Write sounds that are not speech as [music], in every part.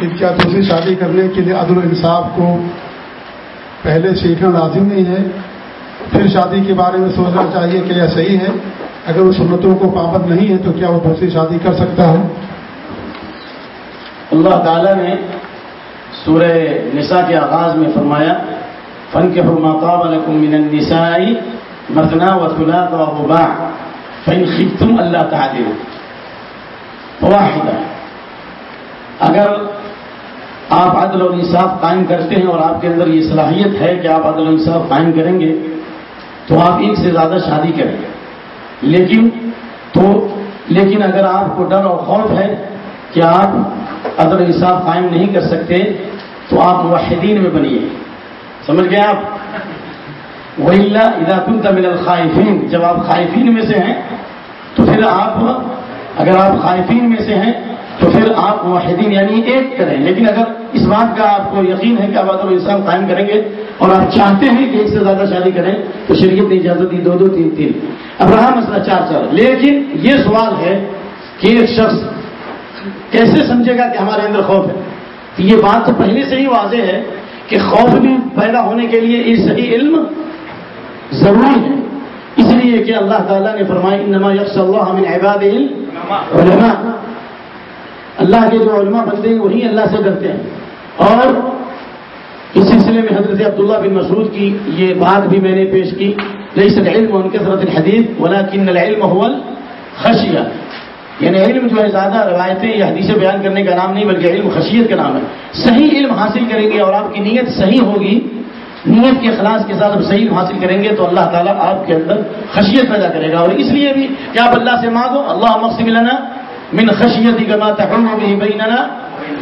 کہ کیا دوسری شادی کرنے کے لیے عدل و انصاف کو پہلے سیکھنا لازم نہیں ہے؟ پھر شادی کے بارے میں سوچنا چاہیے کہ یہ صحیح ہے۔ اگر وہ سنتوں کو پابند نہیں ہے تو کیا وہ دوسری شادی کر سکتا ہے؟ اللہ تعالیٰ نے سورہ نساء کے آغاز میں فرمایا فن کے حرمات النسائی مرتنا و خلا و با فن خم اللہ تعالی واحدہ۔ اگر آپ عدل و انصاف قائم کرتے ہیں اور آپ کے اندر یہ صلاحیت ہے کہ آپ عدل و انصاف قائم کریں گے، تو آپ ایک سے زیادہ شادی کریں گے۔ لیکن تو، لیکن اگر آپ کو ڈر اور خوف ہے کہ آپ عدل و انصاف قائم نہیں کر سکتے، تو آپ موحدین میں بنیے۔ سمجھ گئے آپ؟ وہی ادا کن تمل الخائفین جب آپ خائفین میں سے ہیں، تو پھر آپ، اگر آپ خائفین میں سے ہیں تو پھر آپ معاہدین یعنی ایک کریں۔ لیکن اگر اس بات کا آپ کو یقین ہے کہ آپ عدم انسان قائم کریں گے اور آپ چاہتے ہیں کہ ایک سے زیادہ شادی کریں، تو شریعت نے اجازت دی دو دو تین تین۔ اب رہا مسئلہ چار چار۔ لیکن یہ سوال ہے کہ ایک شخص کیسے سمجھے گا کہ ہمارے اندر خوف ہے؟ یہ بات تو پہلے سے ہی واضح ہے کہ خوف بھی پیدا ہونے کے لیے یہ صحیح علم ضروری ہے۔ اس لیے کہ اللہ تعالیٰ نے فرمائی انما یکس اللہ من عباد علماء اللہ کے جو علماء بنتے ہیں، وہی اللہ سے ڈرتے ہیں۔ اور اس سلسلے میں حضرت عبداللہ بن مسعود کی یہ بات بھی میں نے پیش کی۔ ليس العلم ان كثرة الحديث ولكن العلم هو الخشية یعنی علم جو ہے، زیادہ روایتیں یا حدیثیں بیان کرنے کا نام نہیں، بلکہ علم خشیت کا نام ہے۔ صحیح علم حاصل کریں گے اور آپ کی نیت صحیح ہوگی، نیت کے اخلاص کے ساتھ صحیح علم حاصل کریں گے، تو اللہ تعالیٰ آپ کے اندر خشیت پیدا کرے گا۔ اور اس لیے بھی کہ آپ اللہ سے مانگو اللہ مقصد ملانا من خشیتی کا بات بیننا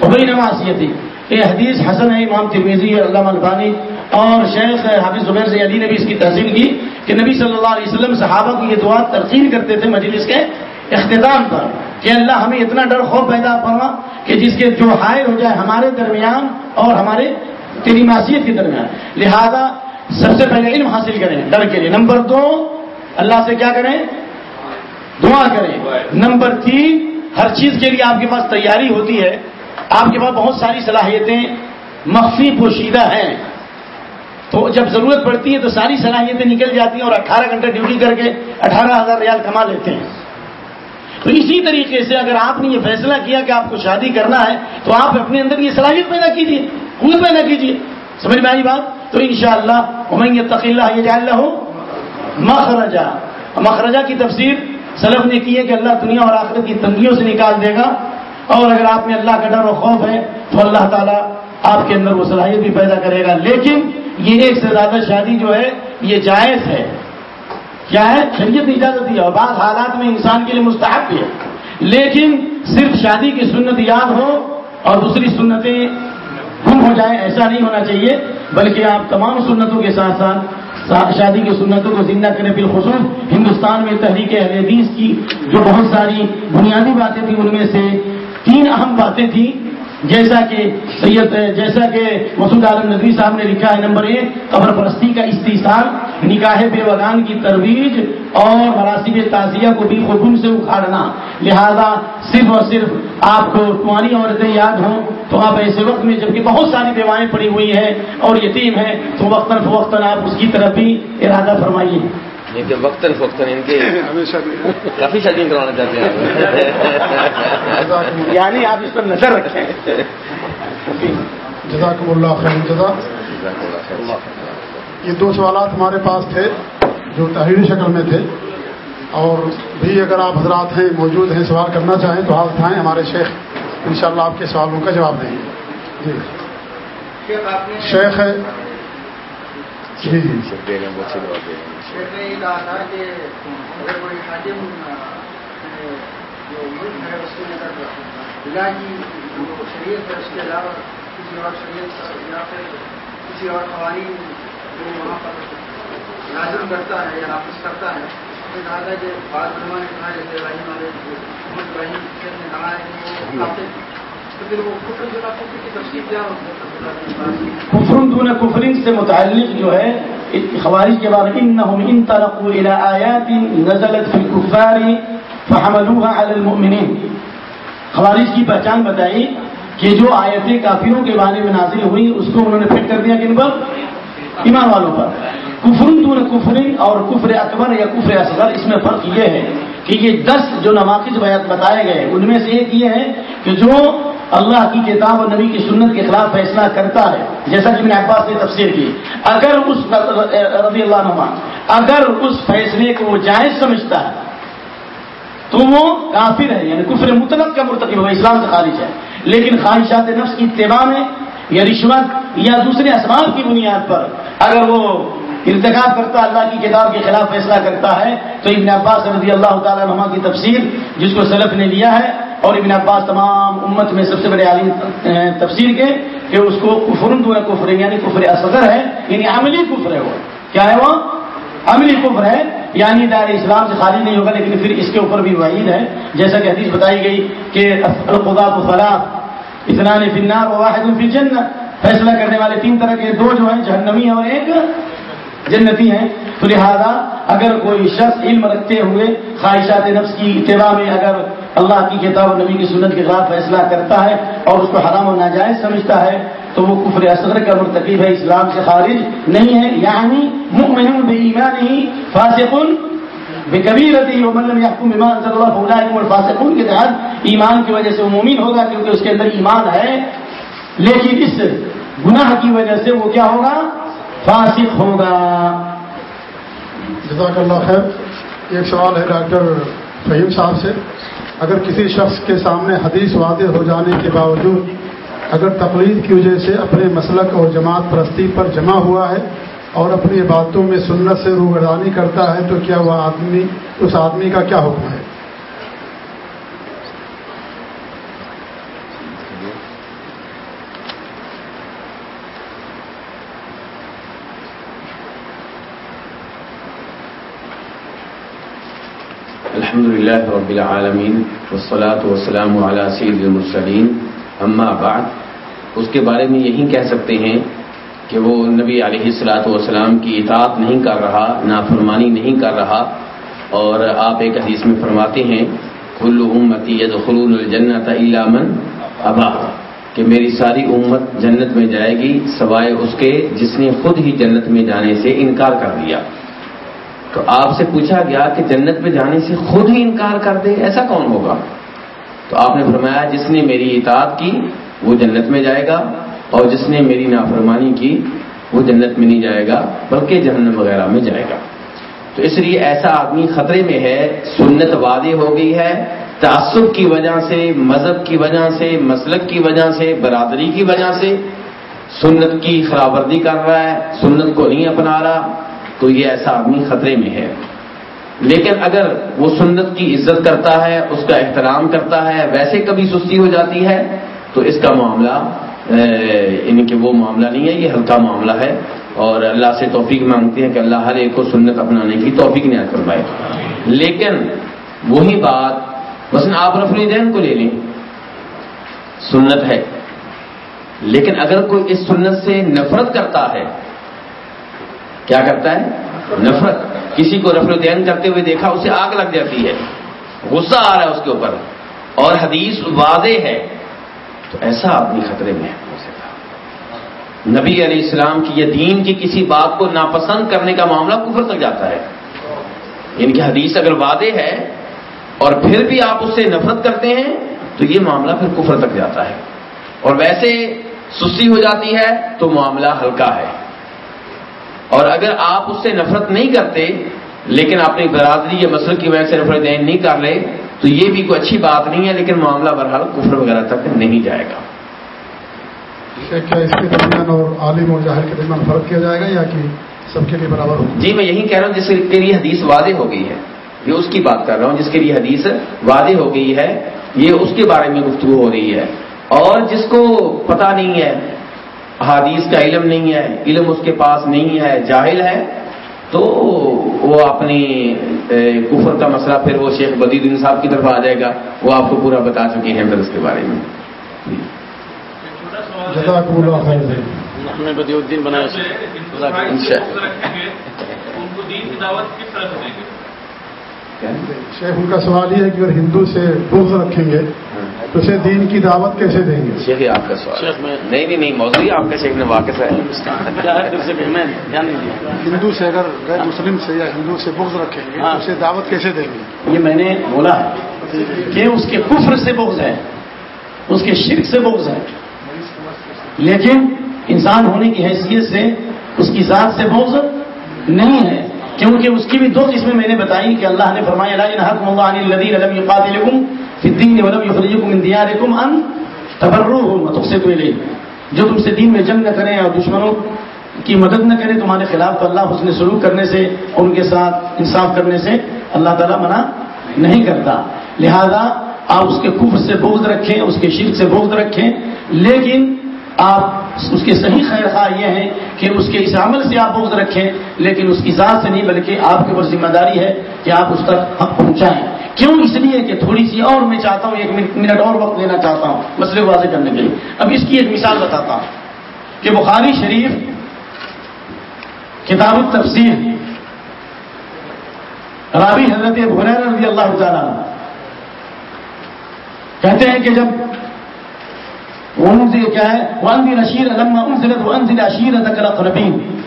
وبین معصیتی. یہ حدیث حسن ہے، امام ترمیزی علامہ البانی اور شیخ حافظ زبیر سے علی نے بھی اس کی تحصیل کی کہ نبی صلی اللہ علیہ وسلم صحابہ کو یہ دعا ترقین کرتے تھے مجلس کے اختتام پر کہ اللہ ہمیں اتنا ڈر خوف پیدا فرما کہ جس کے جو حائل ہو جائے ہمارے درمیان اور ہمارے تیری معصیت کے درمیان۔ لہذا سب سے پہلے علم حاصل کریں ڈر کے لیے۔ نمبر دو، اللہ سے کیا کریں؟ دعا کریں۔ نمبر تین ہر چیز کے لیے آپ کے پاس تیاری ہوتی ہے، آپ کے پاس بہت ساری صلاحیتیں مخفی پوشیدہ ہیں۔ تو جب ضرورت پڑتی ہے تو ساری صلاحیتیں نکل جاتی ہیں اور اٹھارہ گھنٹے ڈیوٹی کر کے اٹھارہ ہزار ریال کما لیتے ہیں۔ تو اسی طریقے سے اگر آپ نے یہ فیصلہ کیا کہ آپ کو شادی کرنا ہے، تو آپ اپنے اندر یہ صلاحیت پیدا کیجیے خود پیدا کیجیے۔ سمجھ میں آئی بات؟ تو ان شاء اللہ امنگ تقیلہ یہ جان ہو مخرجہ مخرجہ کی تفسیر سلف نے کی ہے کہ اللہ دنیا اور آخرت کی تنگیوں سے نکال دے گا اور اگر آپ میں اللہ کا ڈر و خوف ہے تو اللہ تعالیٰ آپ کے اندر وہ صلاحیت بھی پیدا کرے گا۔ لیکن یہ ایک سے زیادہ شادی جو ہے، یہ جائز ہے۔ کیا ہے؟ شریعت اجازت دی اور بعض حالات میں انسان کے لیے مستحق بھی ہے۔ لیکن صرف شادی کی سنت یاد ہو اور دوسری سنتیں گم ہو جائیں، ایسا نہیں ہونا چاہیے، بلکہ آپ تمام سنتوں کے ساتھ ساتھ شادی کی سنتوں کو زندہ کریں بالخصوص ہندوستان میں تحریک اہل حدیث کی جو بہت ساری بنیادی باتیں تھیں، ان میں سے تین اہم باتیں تھیں۔ جیسا کہ سید جیسا کہ مسعود عالم ندوی صاحب نے لکھا ہے، نمبر ایک، قبر پرستی کا استحصال، نکاح بے وگان کی ترویج اور مراسب تعزیہ کو بھی خبن سے اکھاڑنا۔ لہذا صرف اور صرف آپ کو تمہاری عورتیں یاد ہوں تو آپ ایسے وقت میں جبکہ بہت ساری بیوائیں پڑی ہوئی ہیں اور یتیم ہیں تو وقتاً فوقتاً آپ اس کی طرف بھی ارادہ فرمائیے۔ وقتاً فوقتاً ان کے کافی شادی کروانا چاہتے ہیں [laughs] یعنی آپ اس پر نظر رکھیں۔ جزاکم اللہ خیر جزا۔ یہ دو سوالات ہمارے پاس تھے جو تحریری شکل میں تھے۔ اور بھی اگر آپ حضرات ہیں موجود ہیں سوال کرنا چاہیں تو ہاتھ اٹھائیں ہمارے شیخ انشاءاللہ آپ کے سوالوں کا جواب دیں گے۔ جی۔ شیخ ہے۔ جی جی شیخ نے یہ کہا تھا کہ اگر کوئی حاجم جو ملک ہے اس کے اندر علاجی جو شریعت ہے اس کے علاوہ کسی اور شریعت یا پھر کسی اور قوانین جو وہاں پر لازم کرتا ہے یا نافذ کرتا ہے ہے کفرن دون کفرین سے متعلق جو ہے خوارج کے بارے انہم ان ترقوا الى آیات نزلت فی الكفار فحملوها على المؤمنین۔ خوارج کی پہچان بتائی کہ جو آیتیں کافروں کے بارے میں نازل ہوئی اس کو انہوں نے فٹ کر دیا کن پر؟ ایمان والوں پر۔ کفرن دون کفرن اور کفر اکبر یا کفر اصغر، اس میں فرق یہ ہے کہ یہ دس جو نواقج بیت بتائے گئے ان میں سے ایک یہ ہے کہ جو اللہ کی کتاب اور نبی کی سنت کے خلاف فیصلہ کرتا ہے، جیسا کہ میں نے عباس نے تفسیر کی۔ اگر اس رضی اللہ نما اگر اس فیصلے کو وہ جائز سمجھتا ہے، تو وہ کافر ہے یعنی کفر مطلق کا مرتکب ہو اسلام سے خارج ہے۔ لیکن خواہشات نفس کی اتباع میں یا رشوت یا دوسرے اسباب کی بنیاد پر اگر وہ ارتکاب کرتا اللہ کی کتاب کے خلاف فیصلہ کرتا ہے تو ابن عباس رضی اللہ تعالیٰ نما کی تفسیر جس کو سلف نے لیا ہے اور ابن عباس تمام امت میں سب سے بڑے عالم تفسیر کے کہ اس کو کفرن دو کفر یعنی کفر اصغر ہے یعنی عملی کفر ہے وہ۔ کیا ہے وہ؟ عملی کفر ہے یعنی دار اسلام سے خالی نہیں ہوگا، لیکن پھر اس کے اوپر بھی وعید ہے۔ جیسا کہ حدیث بتائی گئی کہ الخدا کو فلاح اسلام فنار واحد فی جنت فیصلہ کرنے والے تین طرح کے دو جو ہیں جہنمی اور ایک جنتی ہیں۔ تو لہذا اگر کوئی شخص علم رکھتے ہوئے خواہشات نفس کی اتباع میں اگر اللہ کی کتاب و نبی کی سنت کے خلاف فیصلہ کرتا ہے اور اس کو حرام و ناجائز سمجھتا ہے، تو وہ کفر اصغر کا مرتکب ہے، اسلام سے خارج نہیں ہے۔ یعنی مؤمن بے ایمان ہی فاسقن بے کبھی ایمان صلی اللہ فاسقن کے تحت ایمان کی وجہ سے وہ مومن ہوگا کیونکہ اس کے اندر ایمان ہے۔ لیکن اس گناہ کی وجہ سے وہ کیا ہوگا؟ فاسق ہوگا۔ جزاک اللہ خیر۔ ایک سوال ہے ڈاکٹر فہیم صاحب سے۔ اگر کسی شخص کے سامنے حدیث واضح ہو جانے کے باوجود اگر تقلید کی وجہ سے اپنے مسلک اور جماعت پرستی پر جمع ہوا ہے اور اپنی باتوں میں سنت سے روگردانی کرتا ہے تو کیا وہ آدمی، اس آدمی کا کیا حکم ہے؟ الحمد للہ رب العالمین والصلاة والسلام على سید المرسلین. اما بعد، اس کے بارے میں یہی کہہ سکتے ہیں کہ وہ نبی علیہ السلاۃ والسلام کی اطاعت نہیں کر رہا، نافرمانی نہیں کر رہا، اور آپ ایک حدیث میں فرماتے ہیں، کل امتی یدخلون الجنت الا من ابا، کہ میری ساری امت جنت میں جائے گی، سوائے اس کے جس نے خود ہی جنت میں جانے سے انکار کر دیا۔ تو آپ سے پوچھا گیا کہ جنت میں جانے سے خود ہی انکار کر دے، ایسا کون ہوگا؟ تو آپ نے فرمایا، جس نے میری اطاعت کی، وہ جنت میں جائے گا، اور جس نے میری نافرمانی کی، وہ جنت میں نہیں جائے گا، بلکہ جہنم وغیرہ میں جائے گا۔ تو اس لیے ایسا آدمی خطرے میں ہے، سنت وعدے ہو گئی ہے، تعصب کی وجہ سے، مذہب کی وجہ سے، مسلک کی وجہ سے، برادری کی وجہ سے سنت کی خراب ورزی کر رہا ہے، سنت کو نہیں اپنا رہا۔ تو یہ ایسا آدمی خطرے میں ہے۔ لیکن اگر وہ سنت کی عزت کرتا ہے، اس کا احترام کرتا ہے، ویسے کبھی سستی ہو جاتی ہے، تو اس کا معاملہ یعنی کہ وہ معاملہ نہیں ہے، یہ ہلکا معاملہ ہے۔ اور اللہ سے توفیق مانگتے ہیں کہ اللہ ہر ایک کو سنت اپنانے کی توفیق نہیں کروائے لیکن وہی بات، مثلا آپ رفلی دین کو لے لیں۔ سنت ہے۔ لیکن اگر کوئی اس سنت سے نفرت کرتا ہے کیا کرتا ہے؟ نفرت. کسی کو رفل الدین کرتے ہوئے دیکھا اسے آگ لگ جاتی ہے. غصہ آ رہا ہے اس کے اوپر. اور حدیث واضح ہے. تو ایسا آدمی خطرے میں ہے. نبی علیہ السلام کی یہ دین کی کسی بات کو ناپسند کرنے کا معاملہ کفر تک جاتا ہے. ان کی حدیث اگر واضح ہے اور پھر بھی آپ اس سے نفرت کرتے ہیں، تو یہ معاملہ پھر کفر تک جاتا ہے. اور ویسے سستی ہو جاتی ہے، تو معاملہ ہلکا ہے. اور اگر آپ اس سے نفرت نہیں کرتے لیکن اپنی برادری یا مسل کی وجہ سے نفرت دین نہیں کر رہے تو یہ بھی کوئی اچھی بات نہیں ہے لیکن معاملہ بہرحال کفر وغیرہ تک نہیں جائے گا۔ کیا اس کے درمیان اور عالم اور جاہر کے درمیان فرق کیا جائے گا یا کہ سب کے لیے برابر ہو جی میں یہی کہہ رہا ہوں جس کے لیے حدیث واضح ہو گئی ہے۔ یہ اس کی بات کر رہا ہوں جس کے لیے حدیث واضح ہو گئی ہے۔ یہ اس کے بارے میں گفتگو ہو رہی ہے۔ اور جس کو پتہ نہیں ہے حادیث کا علم نہیں ہے علم اس کے پاس نہیں ہے جاہل ہے تو وہ اپنی کفر کا مسئلہ پھر وہ شیخ بدید صاحب کی طرف آ جائے گا وہ آپ کو پورا بتا چکے ہیں اس کے بارے میں۔ شیخ ان کا سوال یہ ہے کہ اگر ہندو سے بغض رکھیں گے تو اسے دین کی دعوت کیسے دیں گے؟ شیخ یہ آپ کا سوال نہیں نہیں نہیں موضوع آپ کا شیخ نے واقف ہے ہندو سے اگر غیر مسلم سے یا ہندو سے بغض رکھیں گے ہاں۔ تو اسے دعوت کیسے دیں گے؟ یہ میں نے بولا ہے کہ اس کے کفر سے بغض ہے اس کے شرک سے بغض ہے۔ لیکن انسان ہونے کی حیثیت سے اس کی ذات سے بغض نہیں ہے کیونکہ اس کی بھی دو قسمیں میں نے بتائی کہ اللہ نے فرمایا لا ينهاكم ولم يخرجكم من دياركم ان تبروهم وتقسطوا اليهم جو تم سے دین میں جنگ نہ کریں اور دشمنوں کی مدد نہ کریں، تمہارے خلاف تو اللہ حسن سلوک کرنے سے اور ان کے ساتھ انصاف کرنے سے اللہ تعالیٰ منع نہیں کرتا۔ لہذا آپ اس کے کفر سے بغض رکھیں، اس کے شرک سے بغض رکھیں۔ لیکن آپ اس کے صحیح خیر خواہ یہ ہے کہ اس کے اس عمل سے آپ بغض رکھیں، لیکن اس کی ذات سے نہیں، بلکہ آپ کے اوپر ذمہ داری ہے کہ آپ اس تک حق پہنچائیں۔ کیوں اس لیے کہ تھوڑی سی اور میں چاہتا ہوں، ایک منٹ- اور وقت لینا چاہتا ہوں، مسئلے واضح کرنے کے لیے۔ اب اس کی ایک مثال بتاتا ہوں کہ بخاری شریف کتاب التفسیر، راوی حضرت حریر رضی اللہ تعالیٰ کہتے ہیں کہ جب انزل، کیا ہے؟ وانزل اشیر لما انزلت وانزل اشیرتک الاقربین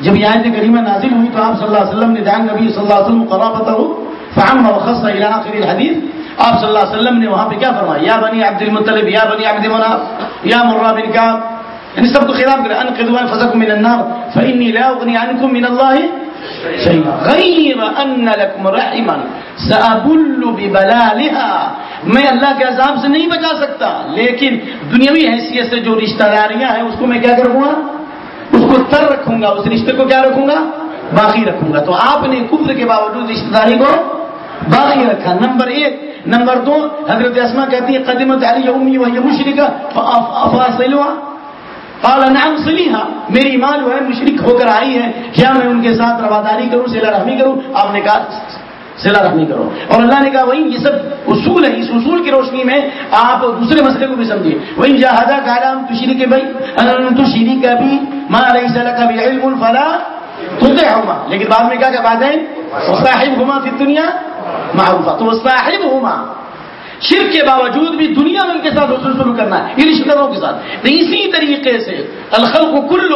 جب یہ آیت کریمہ نازل ہوئی تو آپ صلی اللہ علیہ وسلم نے جان نبی صلی اللہ علیہ وسلم قرابته فعم وخص الى اخر الحديث. آپ صلی اللہ علیہ وسلم نے وہاں پہ کیا فرمایا؟ یا بنی عبد المطلب، یا بنی عبد مناف، یا مرہ بن کعب. یعنی سب کو خلاف کرے انقذوا انفسکم من النار فانی لا اغنی عنکم من اللہ شيئا. غير ان لكم رحما. سابل ببلالها. میں اللہ کے عذاب سے نہیں بچا سکتا. لیکن دنیاوی حیثیت سے جو رشتہ داریاں ہیں، اس کو میں کیا کروں گا؟ اس کو تر رکھوں گا. اس رشتے کو کیا رکھوں گا؟ باقی رکھوں گا. تو آپ نے کفر کے باوجود رشتہ داری کو باقی رکھا. نمبر ایک. نمبر دو حضرت اسما کہتی ہے قدمت علی امی وہی مشرکہ فاصلوا قال نعم صلیحا میری ماں جو ہے مشرک ہو کر آئی ہے. کیا میں ان کے ساتھ رواداری کروں سلا رحمی کروں؟ آپ نے کہا سلا رحمی کرو. اور اللہ نے کہا وہی یہ سب اصول ہے اس اصول کی روشنی میں آپ دوسرے مسئلے کو بھی سمجھیے. وہی جہادا کہا ہم تشری کے بھائی تو شیری کا بھی ماں علیہ السلام کا بھی علم الفلا ہوما لیکن بعد میں کیا کہ بعد ہے؟ صاحب ہوما پھر دنیا معروفہ. تو صاحب ہوما شرک کے باوجود بھی دنیا میں ان کے ساتھ حسن شروع کرنا ہے. یعنی رشتے داروں کے ساتھ. تو اسی طریقے سے الخلق کو کل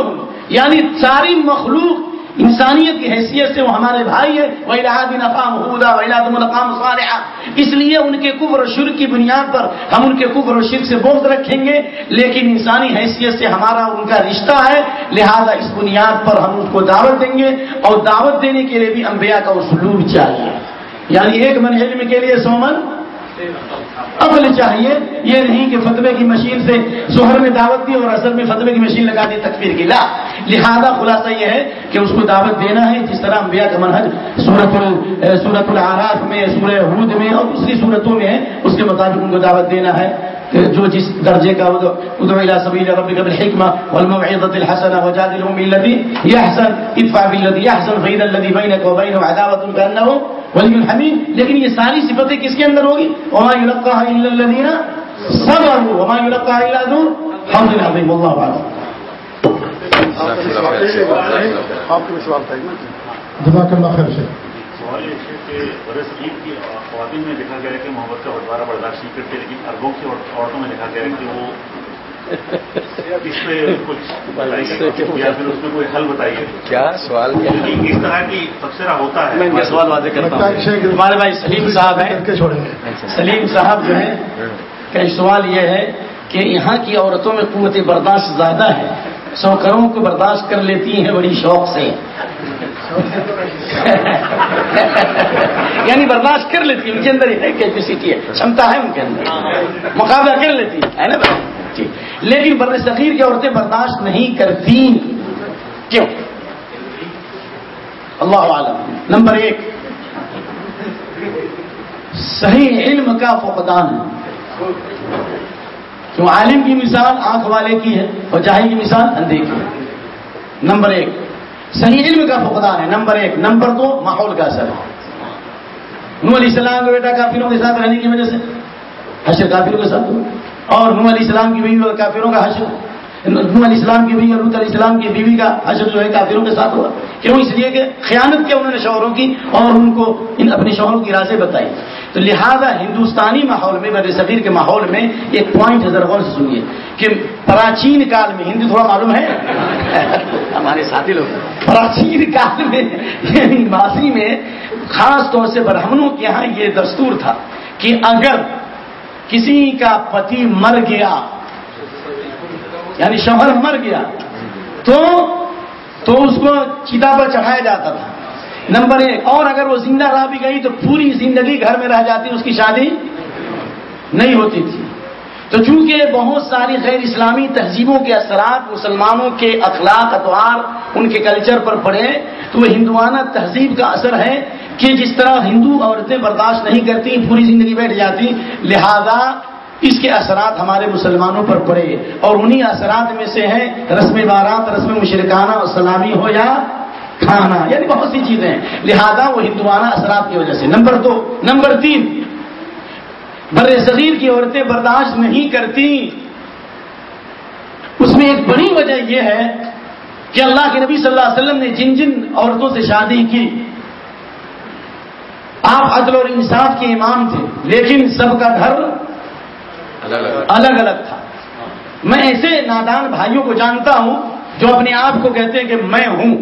یعنی ساری مخلوق انسانیت کی حیثیت سے وہ ہمارے بھائی ہے وہ الہاد نفام ہودا وحلاد اس لیے ان کے کفر و شرک کی بنیاد پر ہم ان کے کفر و شرک سے بغض رکھیں گے. لیکن انسانی حیثیت سے ہمارا ان کا رشتہ ہے. لہذا اس بنیاد پر ہم اس کو دعوت دیں گے. اور دعوت دینے کے لیے بھی انبیاء کا اسلوب چاہیے. یعنی ایک من علم کے لیے سومن عمل چاہیے۔ یہ نہیں کہ فتوے کی مشین سے ظہر میں دعوت دی اور اصل میں فتوے کی مشین لگا دی تکفیر کی۔ لا، لہذا خلاصہ یہ ہے کہ اس کو دعوت دینا ہے، جس طرح انبیاء کا منہج سورت سورت العراف میں، سورہ حود میں اور دوسری صورتوں میں ہے، اس کے مطابق ان کو دعوت دینا ہے جو جس درجے کا ادعو الى سبیل ربک بالحکمہ والموعظۃ الحسنہ وجادلهم بالتي يحسن ادفع بالذي يحسن فاذا الذي بينك ولی الحمید لیکن یہ ساری صفتیں کس کے اندر ہوگی؟ وما يلقاها الا الذين صبروا وما يلقاها الا ذو حظ عظیم. والله اعلم. آپ کے سوال تھا جزاک اللہ خیر سے سوال یہ ہے کہ برصغیر کی خواتین میں دیکھا گیا ہے کہ محبت کا بٹوارا برداشت نہیں کرتے لیکن اربوں کی عورتوں میں دیکھا گیا ہے کہ وہ اس پہ کچھ بتائیے یا پھر اس میں کوئی حل بتائیے کیا سوال کیا؟ اس طرح کی تبصرہ ہوتا میں ہے کا سوال واضح کرتا ہے ہوں ہمارے بھائی سلیم صاحب ہیں۔ سلیم صاحب جو ہے کا سوال یہ ہے کہ یہاں کی عورتوں میں قوت برداشت زیادہ ہے۔ سوکروں کو برداشت کر لیتی ہیں بڑی شوق سے۔ یعنی برداشت کر لیتی ان کے اندر ہی کیپیسٹی ہے چھمتا ہے ان کے اندر۔ مقابلہ کر لیتی ہے نا بھائی؟ جی لیکن بر صغیر کی عورتیں برداشت نہیں کرتی۔ کیوں؟ اللہ عالم نمبر ایک، صحیح علم کا فقدان ہے۔ کیوں؟ عالم کی مثال آنکھ والے کی ہے اور جاہل کی مثال اندھے کی ہے۔ نمبر ایک، صحیح علم کا فقدان ہے۔ نمبر ایک، نمبر دو، ماحول کا اثر ہے۔ نو علیہ السلام کا بیٹا کافروں کے ساتھ رہنے کی وجہ سے، حشر کافروں کے ساتھ۔ ہوا اور نو علیہ السلام کی بیوی اور کافروں کا حشر. علیہ السلام کی بیوی اور علیہ السلام کی بیوی کا حشر جو ہے کافروں کے ساتھ ہوا. کیوں؟ اس لیے کہ خیانت کیا انہوں نے شوہروں کی اور ان کو ان اپنے شوہروں کی رازیں بتائی. تو لہذا ہندوستانی ماحول میں بر صغیر کے ماحول میں ایک پوائنٹ حضر غور سے سنیے کہ پراچین کال میں ہندی تھوڑا معلوم ہے؟ [laughs] ہمارے ساتھی لوگ. پراچین کال میں یعنی ماضی میں، خاص طور سے برہمنوں کے یہاں یہ دستور تھا کہ اگر کسی کا پتی مر گیا یعنی شوہر مر گیا، تو تو اس کو چیتا پر چڑھایا جاتا تھا۔ نمبر ایک، اور اگر وہ زندہ رہ بھی گئی تو پوری زندگی گھر میں رہ جاتی، اس کی شادی نہیں ہوتی تھی۔ تو چونکہ بہت ساری غیر اسلامی تہذیبوں کے اثرات، مسلمانوں کے اخلاق اتوار ان کے کلچر پر پڑے تو وہ ہندوانہ تہذیب کا اثر ہے کہ جس طرح ہندو عورتیں برداشت نہیں کرتی، پوری زندگی بیٹھ جاتی، لہذا اس کے اثرات ہمارے مسلمانوں پر پڑے اور انہی اثرات میں سے ہیں رسم بارات، رسم مشرکانہ اور سلامی ہو یا کھانا یعنی بہت سی چیزیں ہیں۔ لہذا وہ ہندوانہ اثرات کی وجہ سے۔ نمبر دو، نمبر تین بر صغیر کی عورتیں برداشت نہیں کرتی۔ اس میں ایک بڑی وجہ یہ ہے کہ اللہ کے نبی صلی اللہ علیہ وسلم نے جن جن عورتوں سے شادی کی۔ آپ عدل اور انصاف کے امام تھے، لیکن سب کا گھر الگ الگ تھا۔ میں ایسے نادان بھائیوں کو جانتا ہوں جو اپنے آپ کو کہتے ہیں کہ میں ہوں۔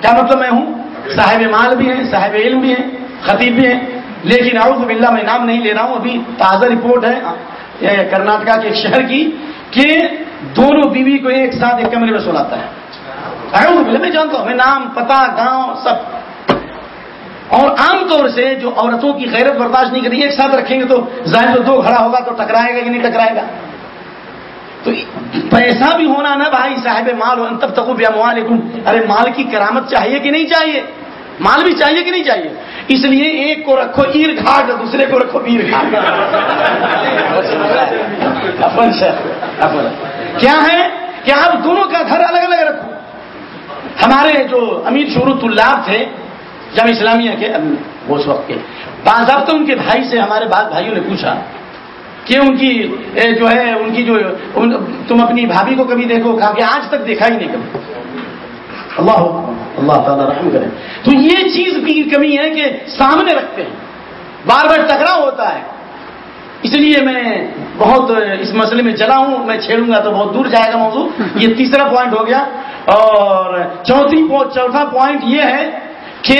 کیا مطلب میں ہوں؟ صاحب مال بھی ہیں، صاحب علم بھی ہیں، خطیب بھی ہیں۔ لیکن اعوذ باللہ میں نام نہیں لے رہا ہوں، ابھی تازہ رپورٹ ہے کرناٹکا کے ایک شہر کی، کہ دونوں بیوی کو ایک ساتھ ایک کمرے میں سلاتا ہے۔ اعوذ باللہ، میں جانتا ہوں، میں نام پتا گاؤں، سب۔ اور عام طور سے جو عورتوں کی غیرت برداشت نہیں کرتی ایک ساتھ رکھیں گے تو ظاہر تو دو کھڑا ہوگا تو ٹکرائے گا کہ نہیں ٹکرائے گا۔ تو پیسہ بھی ہونا نا بھائی، صاحب مال تب تک ارے مال کی کرامت چاہیے کہ نہیں چاہیے؟ مال بھی چاہیے کہ نہیں چاہیے؟ اس لیے ایک کو رکھو ایر گھاٹ دوسرے کو رکھو پیر گھاٹ کیا ہے؟ کہ آپ دونوں کا گھر الگ الگ رکھو؟ ہمارے جو امیر شروط اللہ تھے جب اسلامیہ کے اس وقت کے۔ باضابطہ ان کے بھائی سے ہمارے بعد بھائیوں نے پوچھا کہ ان کی جو ہے، ان کی جو تم اپنی بھابھی کو کبھی دیکھو؟ کہا کہ آج تک دیکھا ہی نہیں کبھی۔ اللہ اللہ تعالیٰ رحم کرے۔ تو یہ چیز کی کمی ہے کہ سامنے رکھتے ہیں۔ بار بار ٹکراؤ ہوتا ہے۔ اس لیے میں بہت اس مسئلے میں چلا ہوں میں چھیڑوں گا تو بہت دور جائے گا موضوع۔ [laughs] یہ تیسرا پوائنٹ ہو گیا۔ اور چوتھی چوتھا پوائنٹ یہ ہے کہ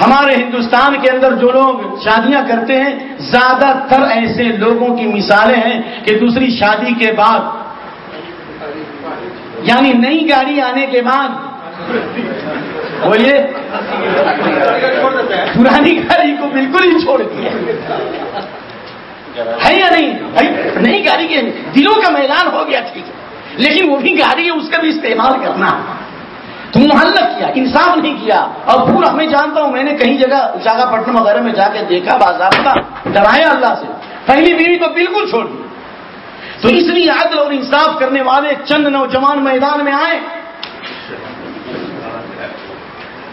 ہمارے ہندوستان کے اندر جو لوگ شادیاں کرتے ہیں زیادہ تر ایسے لوگوں کی مثالیں ہیں کہ دوسری شادی کے بعد یعنی نئی گاڑی آنے کے بعد بولیے۔ پرانی گاڑی کو بالکل ہی چھوڑ دیا۔ ہے یا نہیں؟ نئی گاڑی کے دلوں کا میدان ہو گیا ٹھیک۔ ہے لیکن وہ بھی گاڑی ہے اس کا بھی استعمال کرنا۔ تم محلہ کیا، انصاف نہیں کیا۔ اور پورا میں جانتا ہوں، میں نے کہیں جگہ جاگا وغیرہ میں جا کے دیکھا باضابطہ ڈرایا اللہ سے۔ پہلی بیوی کو بالکل چھوڑ دی۔ تو اس لیے عدل اور انصاف کرنے والے چند نوجوان میدان میں آئے۔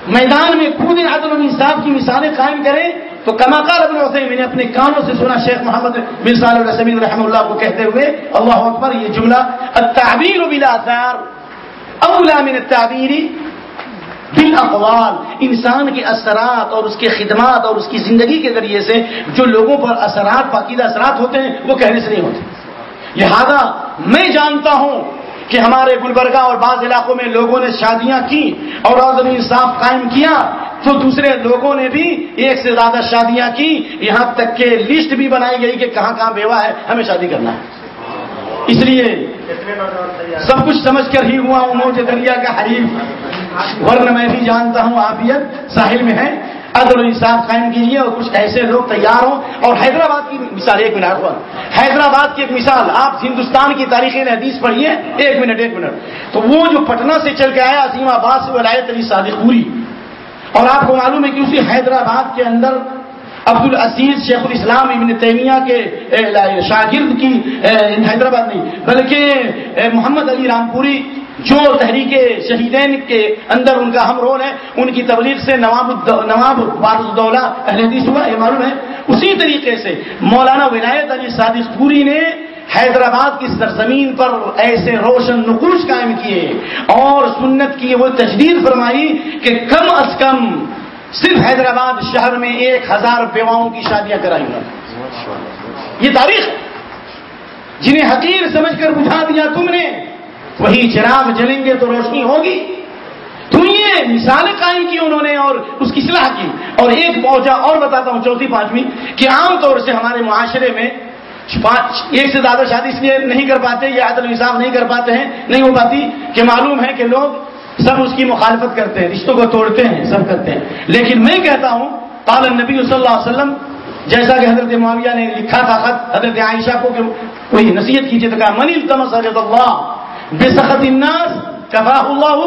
میدان میں خود عدل اور انصاف کی مثالیں قائم کریں تو کماکار ابن ہوتے میں نے اپنے کانوں سے سنا شیخ محمد بن صالح الرسمین رحم اللہ کو کہتے ہوئے، اللہ اکبر، یہ جملہ، التعبیر بلا اثار اولا من التعبیر بالاقوال انسان کے اثرات اور اس کے خدمات اور اس کی زندگی کے ذریعے سے جو لوگوں پر اثرات پاکیدہ اثرات ہوتے ہیں، وہ کہنے سے نہیں ہوتے۔ لہذا میں جانتا ہوں کہ ہمارے گلبرگہ اور بعض علاقوں میں لوگوں نے شادیاں کی اور عدم انصاف قائم کیا، تو دوسرے لوگوں نے بھی ایک سے زیادہ شادیاں کی یہاں تک کہ لسٹ بھی بنائی گئی کہ کہاں کہاں بیوہ ہے، ہمیں شادی کرنا ہے۔ اس لیے سب کچھ سمجھ کر ہی ہوا ہوں موج دریا کا حریف۔ ورنہ میں بھی جانتا ہوں آفیت ساحل میں ہے عدل و انصاف قائم کیجیے اور کچھ ایسے لوگ تیار ہوں، اور حیدرآباد کی مثال ایک منٹ، ہوا۔ حیدرآباد کی ایک مثال، آپ ہندوستان کی تاریخی حدیث پڑھیے ایک منٹ ایک منٹ۔ تو وہ جو پٹنہ سے چل کے آیا، عظیم آباد سے ولایت علی صادق پوری۔ اور آپ کو معلوم ہے کہ اسی حیدرآباد کے اندر عبد العزیز شیخ الاسلام ابن تیمیہ کے شاگرد کی حیدرآباد نہیں، بلکہ محمد علی رامپوری جو تحریک شہیدین کے اندر ان کا ہم رول ہے ان کی تبلیغ سے نواب نواب بار الدولہ اہل حدیث ہوا، یہ معلوم ہے۔ اسی طریقے سے مولانا ولایت علی صادق پوری نے حیدرآباد کی سرزمین پر ایسے روشن نقوش قائم کیے اور سنت کی وہ تجدید فرمائی کہ کم از کم صرف حیدرآباد شہر میں ایک ہزار بیواؤں کی شادیاں کرائی ہیں یہ تاریخ جنہیں حقیر سمجھ کر بجھا دیا تم نے وہی چراغ جلیں گے تو روشنی ہوگی۔ تو یہ مثالیں قائم کی انہوں نے اور اس کی صلاح کی۔ اور ایک موجہ اور بتاتا ہوں، چوتھی پانچویں، کہ عام طور سے ہمارے معاشرے میں ایک سے زیادہ شادی اس لیے نہیں کر پاتے یا عدل انصاف نہیں کر پاتے ہیں، نہیں ہو پاتی کہ معلوم ہے کہ لوگ سب اس کی مخالفت کرتے ہیں، رشتوں کو توڑتے ہیں، سب کرتے ہیں۔ لیکن میں کہتا ہوں، قال نبی صلی اللہ علیہ وسلم، جیسا کہ حضرت معاویہ نے لکھا تھا خط حضرت عائشہ کو کہ کوئی نصیحت کیجیے تو کہا، من التمس اللہ بے سخت الناس کفا اللہ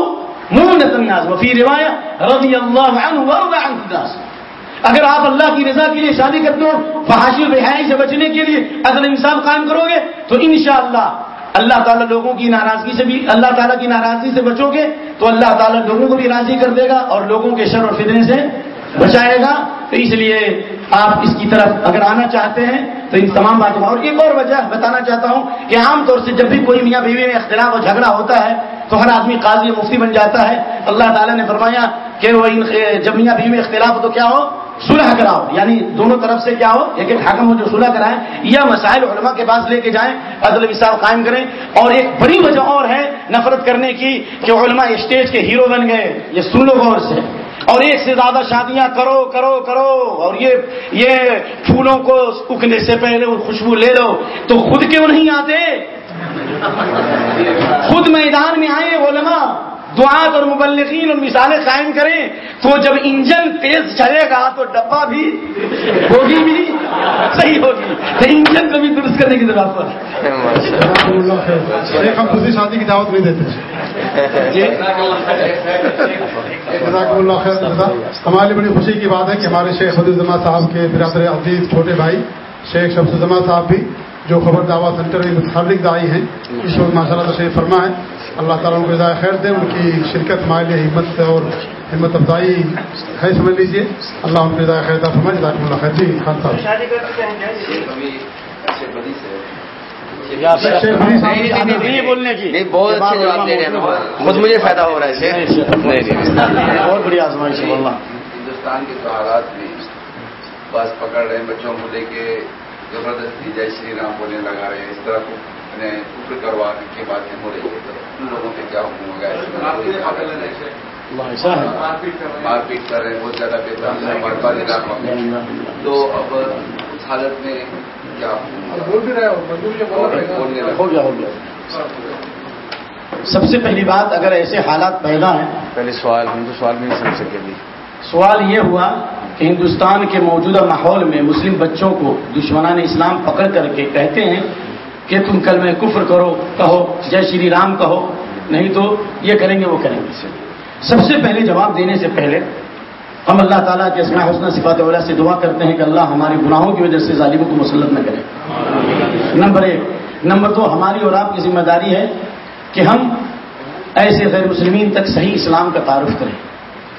مونت الناس. وفی روایت رضی اللہ عنہ ورضا عنہ الناس. اگر آپ اللہ کی رضا کے لیے شادی کرتے ہو، فحاشی بحائی سے بچنے کے لیے عدل انصاف قائم کرو گے، تو انشاءاللہ اللہ تعالیٰ لوگوں کی ناراضگی سے بھی، اللہ تعالیٰ کی ناراضگی سے بچو گے، تو اللہ تعالیٰ لوگوں کو بھی راضی کر دے گا اور لوگوں کے شر اور فدنے سے بچائے گا۔ تو اس لیے آپ اس کی طرف اگر آنا چاہتے ہیں تو ان تمام باتوں کا اور ایک اور وجہ بتانا چاہتا ہوں کہ عام طور سے جب بھی کوئی میاں بیوی میں اختلاف اور جھگڑا ہوتا ہے تو ہر آدمی قاضی مفتی بن جاتا ہے۔ اللہ تعالیٰ نے فرمایا کہ وہ جب میاں بیوی میں اختلاف ہو تو کیا ہو؟ صلح کراؤ۔ یعنی دونوں طرف سے کیا ہو؟ ایک ایک حاکم ہو جو صلح کرائیں یا مسائل علماء کے پاس لے کے جائیں عدل وصال قائم کریں۔ اور ایک بڑی وجہ اور ہے نفرت کرنے کی کہ علماء اسٹیج کے ہیرو بن گئے۔ یہ سن لو غور سے۔ اور ایک سے زیادہ شادیاں کرو کرو کرو۔ اور یہ یہ پھولوں کو اکنے سے پہلے وہ خوشبو لے لو۔ تو خود کیوں نہیں آتے؟ خود میدان میں آئے علماء۔ دعات اور مبلغین اور مثالیں قائم کریں تو جب انجن تیز چلے گا تو ڈبا بھی ہوگی بھی صحیح ہوگی۔ تو انجن کو بھی درست کرنے کی ضرورت پڑے ہم دوسری شادی کی دعوت نہیں دیتے۔ اللہ خیر ہماری بڑی خوشی کی بات ہے کہ ہمارے شیخ حدیث صاحب کے برادر عزیز چھوٹے بھائی شیخ شمس صاحب بھی جو خبر دعوت سینٹر میں متحرک دائی ہیں اس وقت ماشاء اللہ تشریف فرما ہے۔ اللہ تعالیٰ ان کو ضائع خیر دے ان کی شرکت ہمارے لیے ہمت اور ہمت افزائی ہے سمجھ لیجیے اللہ ان کو ضائع خیر فرمائے جزاک اللہ خیر۔ جی خان صاحب۔ بولنے کی۔ بہت اچھے جواب دے رہے ہیں۔ خود مجھے فائدہ ہو رہا ہے بہت بڑی آزمائش ہے ہندوستان کے تو حالات بھی بس پکڑ رہے ہیں بچوں کو لے کے زبردستی جے شری رام بولنے لگا رہے ہیں اس طرح کفر کروانے کی باتیں ہو رہی ہے ان لوگوں کے کیا حکم ہوگا مار پیٹ کر رہے ہیں بہت زیادہ برباد علاقوں میں تو اب اس حالت میں کیا سب سے پہلی بات اگر ایسے حالات پیدا ہیں پہلے سوال ہم تو سوال بھی نہیں سمجھ سکے ابھی سوال یہ ہوا ہندوستان کے موجودہ ماحول میں مسلم بچوں کو دشمنان اسلام پکڑ کر کے کہتے ہیں کہ تم کل میں کفر کرو، کہو، جے شری رام کہو، نہیں تو یہ کریں گے، وہ کریں گے۔ سب سے پہلے جواب دینے سے پہلے ہم اللہ تعالیٰ کے اسماء حسن صفات والا سے دعا کرتے ہیں کہ اللہ ہمارے گناہوں کی وجہ سے ظالموں کو مسلط نہ کرے۔ نمبر ایک۔ نمبر دو، ہماری اور آپ کی ذمہ داری ہے کہ ہم ایسے غیر مسلمین تک صحیح اسلام کا تعارف کریں۔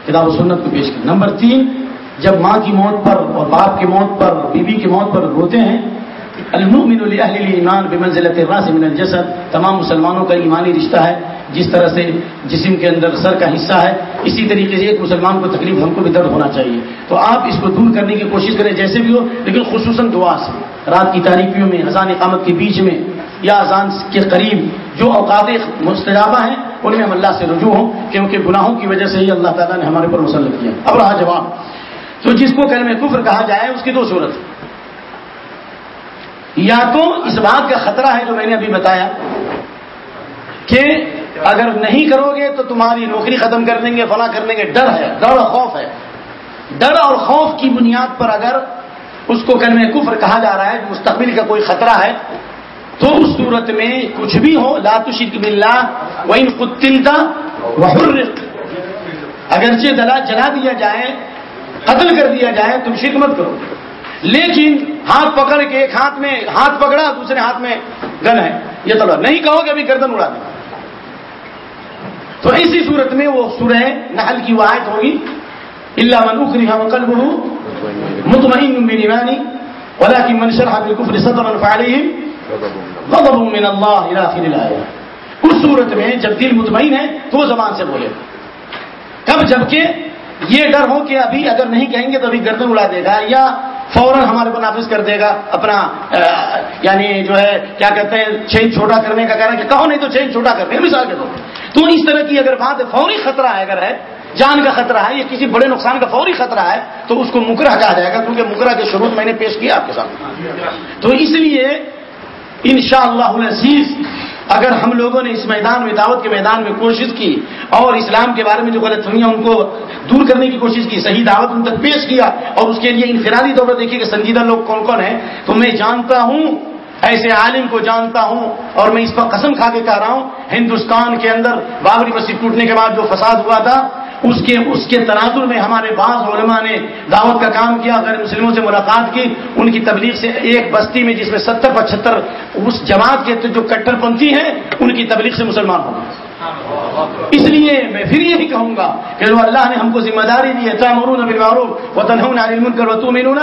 کتاب و سنت کو پیش کریں۔ نمبر تین جب ماں کی موت پر اور باپ کی موت پر بیوی کی موت پر روتے ہیں، المؤمن ایمان بمنزلت الراس من الجسد، تمام مسلمانوں کا ایمانی رشتہ ہے، جس طرح سے جسم کے اندر سر کا حصہ ہے، اسی طریقے سے ایک مسلمان کو تکلیف ہم کو بھی درد ہونا چاہیے۔ تو آپ اس کو دور کرنے کی کوشش کریں، جیسے بھی ہو، لیکن خصوصاً دعا سے۔ رات کی تاریخیوں میں، اذان اقامت کے بیچ میں، یا اذان کے قریب جو اوقات مستجابہ ہیں، ان میں ہم اللہ سے رجوع ہوں، کیونکہ گناہوں کی وجہ سے ہی اللہ تعالیٰ نے ہمارے پر مسلط کیا۔ اب رہا جواب۔ تو جس کو کلمہ کفر کہا جائے اس کی دو صورت۔ یا تو اس بات کا خطرہ ہے جو میں نے ابھی بتایا کہ اگر نہیں کرو گے تو تمہاری نوکری ختم کر دیں گے، فلاں کر دیں گے۔ ڈر ہے، ڈر اور خوف ہے۔ ڈر اور خوف کی بنیاد پر اگر اس کو کلمہ کفر کہا جا رہا ہے مستقبل کا کوئی خطرہ ہے، تو اس صورت میں کچھ بھی ہو، لا تشرک باللہ وہ ان قتل کا اگرچہ دلا جلا دیا جائے قتل کر دیا جائے، تم شرک مت کرو۔ لیکن ہاتھ پکڑ کے ایک ہاتھ میں، ہاتھ پکڑا، دوسرے ہاتھ میں گن ہے۔ یہ تلوار نہیں کہو کہ ابھی گردن اڑا دیں تو اسی صورت میں وہ سورہ نحل کی وہ آیت ہوگی۔ اللہ من اخری ہم قلب مطمئن بنیمانی ولكن من شرح بالكفر صدرا فعليهم من اللہ اس صورت میں جب دل مطمئن ہے تو وہ زبان سے بولے۔ کب جبکہ یہ ڈر ہو کہ ابھی اگر نہیں کہیں گے تو ابھی گردن اڑا دے گا یا فوراً ہمارے کو نافذ کر دے گا اپنا یعنی جو ہے، کیا کہتے ہیں، چین چھوٹا کرنے کا کہنا کہ کہو نہیں تو چین چھوٹا کر دیں مثال کے طور تو اس طرح کی اگر بات فوری خطرہ ہے، اگر ہے، جان کا خطرہ ہے، یا کسی بڑے نقصان کا فوری خطرہ ہے، تو اس کو مکرہ کہا جائے گا، کیونکہ مکرہ کے شروع میں نے پیش کیا آپ کے سامنے۔ تو اس لیے ان شاء اللہ اگر ہم لوگوں نے اس میدان میں دعوت کے میدان میں کوشش کی اور اسلام کے بارے میں جو غلط فہمیاں ان کو دور کرنے کی کوشش کی، صحیح دعوت ان تک پیش کیا اور اس کے لیے انفرادی طور پر دیکھیے کہ سنجیدہ لوگ کون کون ہیں، تو میں جانتا ہوں، ایسے عالم کو جانتا ہوں اور میں اس پر قسم کھا کے کہہ رہا ہوں، ہندوستان کے اندر بابری مسجد ٹوٹنے کے بعد جو فساد ہوا تھا اس کے اس کے تناظر میں ہمارے بعض علماء نے دعوت کا کام کیا غیر مسلموں سے ملاقات کی، ان کی تبلیغ سے ایک بستی میں جس میں ستر پچہتر اس جماعت کے جو کٹر پنتھی ہیں، ان کی تبلیغ سے مسلمان ہو گئے۔ اس لیے میں پھر یہی کہوں گا کہ جو اللہ نے ہم کو ذمہ داری دی ہے تامرون بالمعروف وتنهون عن المنکر وتؤمنون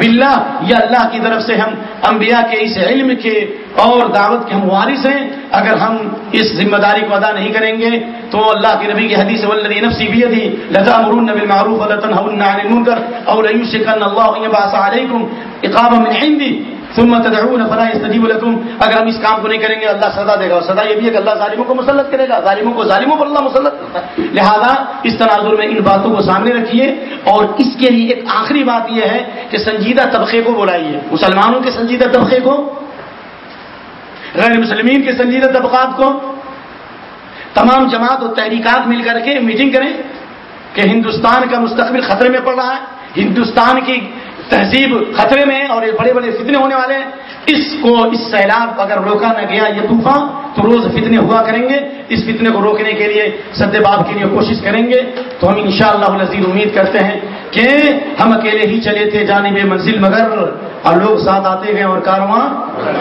باللہ، یہ اللہ کی طرف سے ہم انبیاء کے اس علم کے اور دعوت کے ہم وارث ہیں۔ اگر ہم اس ذمہ داری کو ادا نہیں کریں گے تو اللہ کے نبی کی حدیث والذی نفسی بیدی لتامرون بالمعروف ولتنهون عن المنکر، او ليشكن الله يبعث عليكم اقامه من عندي ثم تدعون فلا يستجيب لكم. اگر ہم اس کام کو نہیں کریں گے، اللہ سزا دے گا۔ اور سزا یہ بھی ہے کہ اللہ ظالموں کو مسلط کرے گا۔ ظالموں کو ظالموں پر اللہ مسلط کرتا [laughs] ہے لہذا اس تناظر میں ان باتوں کو سامنے رکھیے۔ اور اس کے لیے ایک آخری بات یہ ہے کہ سنجیدہ طبقے کو بلائیے۔ مسلمانوں کے سنجیدہ طبقے کو، غیر مسلمین کے سنجیدہ طبقات کو۔ تمام جماعت اور تحریکات مل کر کے میٹنگ کریں کہ ہندوستان کا مستقبل خطرے میں پڑ رہا ہے۔ ہندوستان کی تہذیب خطرے میں اور یہ بڑے بڑے فتنے ہونے والے ہیں۔ اس کو، اس سیلاب اگر روکا نہ گیا یہ طوفان، تو روز فتنے ہوا کریں گے۔ اس فتنے کو روکنے کے لیے سدے باب کے لیے کوشش کریں گے۔ تو ہم انشاءاللہ شاء اللہ امید کرتے ہیں کہ ہم اکیلے ہی چلے تھے جانب منزل مگر، اور لوگ ساتھ آتے گئے اور کارواں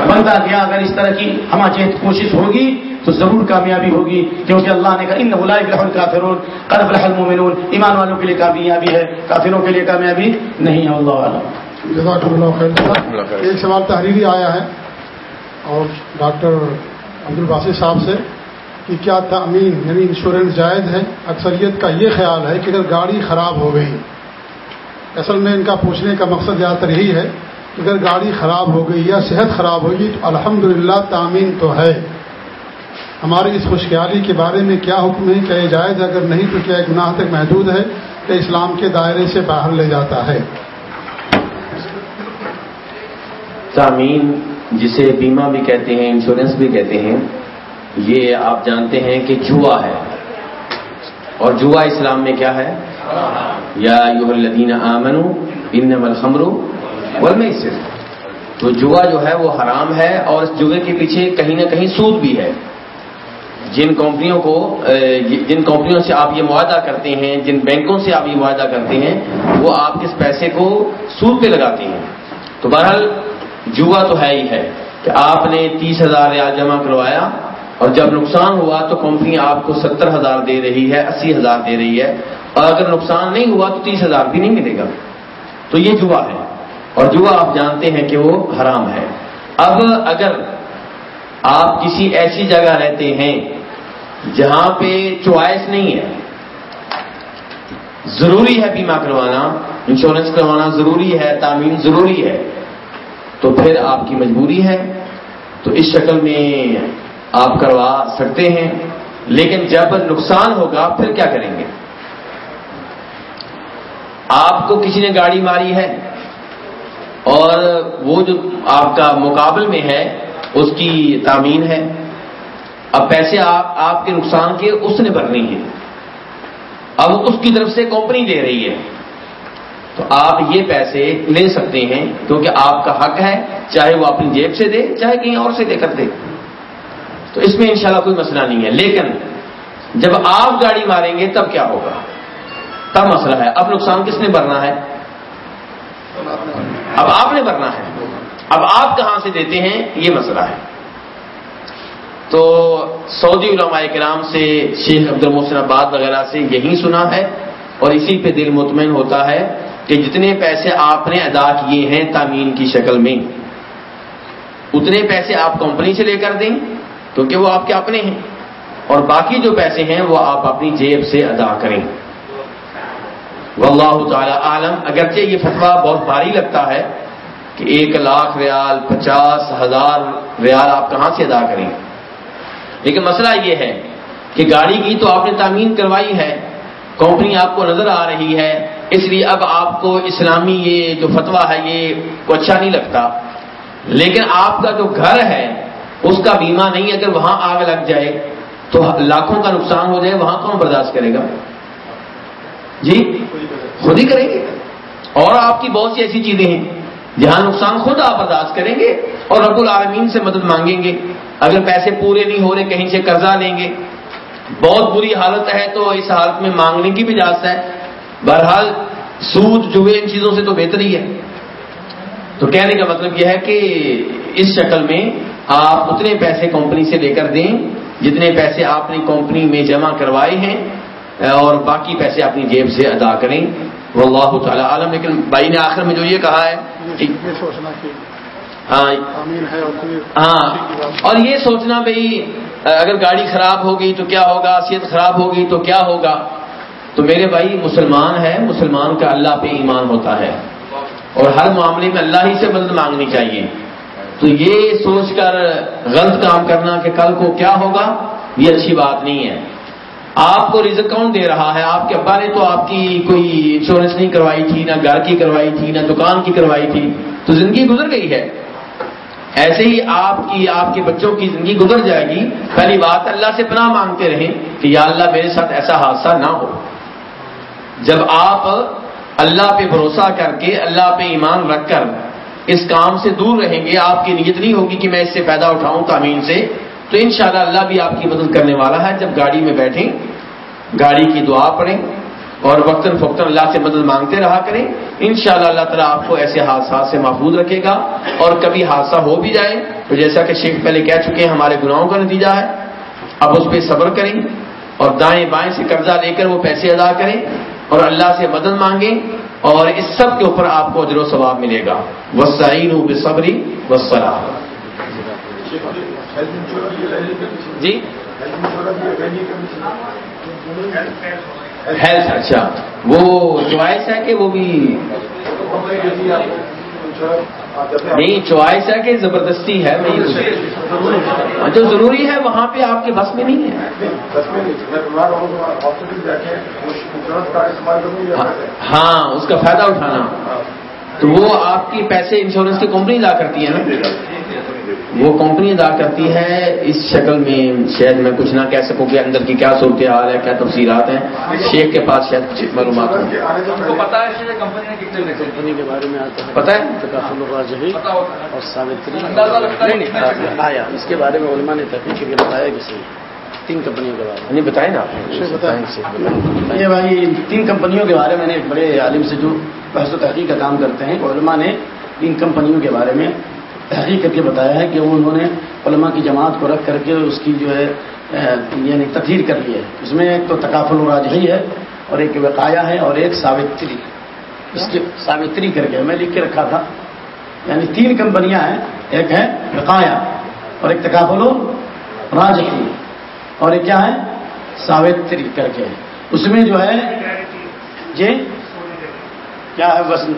بنتا گیا۔ اگر اس طرح کی ہماری کوشش ہوگی تو ضرور کامیابی ہوگی کیونکہ اللہ نے کہا ان بلائے کافرون قرب الحمومنون ایمان والوں کے لیے کامیابی ہے کافروں کے لیے کامیابی نہیں ہے اللہ عالم جزاک اللہ خیر۔ ایک سوال تحریری آیا ہے اور ڈاکٹر عبد الباسط صاحب سے کہ کیا تامین یعنی انشورنس جائز ہے؟ اکثریت کا یہ خیال ہے کہ اگر گاڑی خراب ہو گئی اصل میں ان کا پوچھنے کا مقصد زیادہ تر یہی ہے کہ اگر گاڑی خراب ہو گئی یا صحت خراب ہوگی تو الحمدللہ تامین تو ہے۔ ہماری اس خوشحالی کے بارے میں کیا حکم ہے؟ کہ جائز اگر نہیں تو کیا گناہ تک محدود ہے کہ اسلام کے دائرے سے باہر لے جاتا ہے؟ تعمین جسے بیمہ بھی کہتے ہیں، انشورنس بھی کہتے ہیں، یہ آپ جانتے ہیں کہ جوا ہے۔ اور جوا اسلام میں کیا ہے؟ یا یو الدین آمن ان ملخمرو ورنہ تو جوا جو ہے وہ حرام ہے اور اس جوے کے پیچھے کہیں نہ کہیں سود بھی ہے۔ جن کمپنیوں کو جن کمپنیوں سے آپ یہ معاہدہ کرتے ہیں، جن بینکوں سے آپ یہ معاہدہ کرتے ہیں، وہ آپ کس پیسے کو سود پہ لگاتے ہیں۔ تو بہرحال جوا تو ہے ہی ہے کہ آپ نے تیس ہزار ریال جمع کروایا اور جب نقصان ہوا تو کمپنی آپ کو ستر ہزار دے رہی ہے، اسی ہزار دے رہی ہے۔ اور اگر نقصان نہیں ہوا تو تیس ہزار بھی نہیں ملے گا۔ تو یہ جوا ہے۔ اور جوا آپ جانتے ہیں کہ وہ حرام ہے۔ اب اگر آپ کسی ایسی جگہ رہتے ہیں جہاں پہ چوائس نہیں ہے۔ ضروری ہے بیمہ کروانا، انشورنس کروانا ضروری ہے تعمیر ضروری ہے۔ تو پھر آپ کی مجبوری ہے۔ تو اس شکل میں آپ کروا سکتے ہیں۔ لیکن جب نقصان ہوگا پھر کیا کریں گے؟ آپ کو کسی نے گاڑی ماری ہے اور وہ جو آپ کا مقابل میں ہے، اس کی تعمیر ہے۔ اب پیسے آپ آپ کے نقصان کے اس نے بھرنی ہے اب اس کی طرف سے کمپنی دے رہی ہے۔ تو آپ یہ پیسے لے سکتے ہیں کیونکہ آپ کا حق ہے، چاہے وہ اپنی جیب سے دے، چاہے کہیں اور سے دے، کر دے۔ تو اس میں انشاءاللہ کوئی مسئلہ نہیں ہے۔ لیکن جب آپ گاڑی ماریں گے تب کیا ہوگا؟ تب مسئلہ ہے۔ اب نقصان کس نے بھرنا ہے؟ اب آپ نے بھرنا ہے۔ اب آپ کہاں سے دیتے ہیں؟ یہ مسئلہ ہے۔ تو سعودی علماء کرام سے شیخ عبد المحسن آباد وغیرہ سے یہی سنا ہے اور اسی پہ دل مطمئن ہوتا ہے کہ جتنے پیسے آپ نے ادا کیے ہیں تعمیر کی شکل میں، اتنے پیسے آپ کمپنی سے لے کر دیں کیونکہ وہ آپ کے اپنے ہیں اور باقی جو پیسے ہیں وہ آپ اپنی جیب سے ادا کریں۔ واللہ تعالی عالم۔ اگرچہ یہ فتویٰ بہت بھاری لگتا ہے کہ ایک لاکھ ریال، پچاس ہزار ریال آپ کہاں سے ادا کریں؟ لیکن مسئلہ یہ ہے کہ گاڑی کی تو آپ نے تعمیر کروائی ہے، کمپنی آپ کو نظر آ رہی ہے، اس لیے اب آپ کو اسلامی یہ جو فتویٰ ہے یہ کو اچھا نہیں لگتا۔ لیکن آپ کا جو گھر ہے، اس کا بیمہ نہیں، اگر وہاں آگ لگ جائے تو لاکھوں کا نقصان ہو جائے، وہاں کون برداشت کرے گا؟ جی؟ خود ہی کریں گے۔ اور آپ کی بہت سی ایسی چیزیں ہیں۔ جہاں نقصان خود آپ برداشت کریں گے اور رب العالمین سے مدد مانگیں گے۔ اگر پیسے پورے نہیں ہو رہے، کہیں سے قرضہ لیں گے۔ بہت بری حالت ہے تو اس حالت میں مانگنے کی بھی اجازت ہے۔ بہرحال سود جو ان چیزوں سے تو بہتر ہی ہے۔ تو کہنے کا مطلب یہ ہے کہ اس شکل میں آپ اتنے پیسے کمپنی سے لے کر دیں جتنے پیسے آپ نے کمپنی میں جمع کروائے ہیں اور باقی پیسے اپنی جیب سے ادا کریں۔ وہ اللہ تعالیٰ عالم، لیکن بھائی نے آخر میں جو یہ کہا ہے ہاں. ہاں. اور یہ سوچنا بھائی اگر گاڑی خراب ہوگی تو کیا ہوگا؟ صحت خراب ہوگی تو کیا ہوگا؟ تو میرے بھائی مسلمان ہے مسلمان کا اللہ پہ ایمان ہوتا ہے۔ اور ہر معاملے میں اللہ ہی سے مدد مانگنی چاہیے۔ تو یہ سوچ کر غلط کام کرنا کہ کل کو کیا ہوگا؟ یہ اچھی بات نہیں ہے۔ آپ کو رزق کون دے رہا ہے؟ آپ کے ابا نے تو آپ کی کوئی انشورنس نہیں کروائی تھی، نہ گھر کی کروائی تھی، نہ دکان کی کروائی تھی۔ تو زندگی گزر گئی ہے۔ ایسے ہی آپ کی، آپ کے بچوں کی زندگی گزر جائے گی۔ پہلی بات، اللہ سے پناہ مانگتے رہیں کہ یا اللہ میرے ساتھ ایسا حادثہ نہ ہو۔ جب آپ اللہ پہ بھروسہ کر کے، اللہ پہ ایمان رکھ کر اس کام سے دور رہیں گے، آپ کی نیت نہیں ہوگی کہ میں اس سے پیدا اٹھاؤں تعمیر سے۔ تو انشاءاللہ اللہ بھی آپ کی مدد کرنے والا ہے جب گاڑی میں بیٹھیں، گاڑی کی دعا پڑھیں اور وقتاً فوقتاً اللہ سے مدد مانگتے رہا کریں۔ انشاءاللہ اللہ تعالیٰ آپ کو ایسے حادثات سے محفوظ رکھے گا اور کبھی حادثہ ہو بھی جائے تو جیسا کہ شیخ پہلے کہہ چکے ہیں، ہمارے گناہوں کا نتیجہ ہے۔ اب اس پہ صبر کریں اور دائیں بائیں سے قرضہ لے کر وہ پیسے ادا کریں اور اللہ سے مدد مانگیں اور اس سب کے اوپر آپ کو اجر و ثواب ملے گا۔ وسعین بصبری وسلام جی؟ ہیلتھ اچھا. وہ چوائس ہے کہ وہ بھی نہیں چوائس ہے کہ زبردستی ہے جو ضروری ہے وہاں پہ آپ کے بس میں نہیں ہے۔ ہاں اس کا فائدہ اٹھانا۔ تو وہ آپ کی پیسے انشورنس کی کمپنی لا کرتی ہے نا؟ وہ کمپنی ادا کرتی ہے اس شکل میں شاید میں کچھ نہ کہہ سکوں کہ اندر کی کیا صورت حال ہے کیا تفصیلات ہیں۔ شیخ کے پاس شاید معلومات پتا ہے کمپنی کے بارے میں پتا ہے۔ اور آیا اس کے بارے میں علماء نے تحقیق کے بتایا کہ صحیح تین کمپنیوں کے بارے میں۔ نہیں بتائیں نا یہ بھائی تین کمپنیوں کے بارے میں نے ایک بڑے عالم سے جو بحث و تحقیق کا کام کرتے ہیں۔ علماء نے ان کمپنیوں کے بارے میں تحقیق کر کے بتایا ہے کہ وہ انہوں نے علماء کی جماعت کو رکھ کر کے اس کی جو ہے یعنی تطہیر کر لی ہے۔ اس میں ایک تو تقافل راجحی ہے اور ایک وقایا ہے اور ایک ساوتری اس کی ساوتری کر کے میں لکھ کے رکھا تھا۔ یعنی تین کمپنیاں ہیں، ایک ہے وقایا اور ایک تقافل راجحی۔ اور ایک کیا ہے؟ ساوتری کر کے۔ اس میں جو ہے جی؟ کیا ہے؟ بس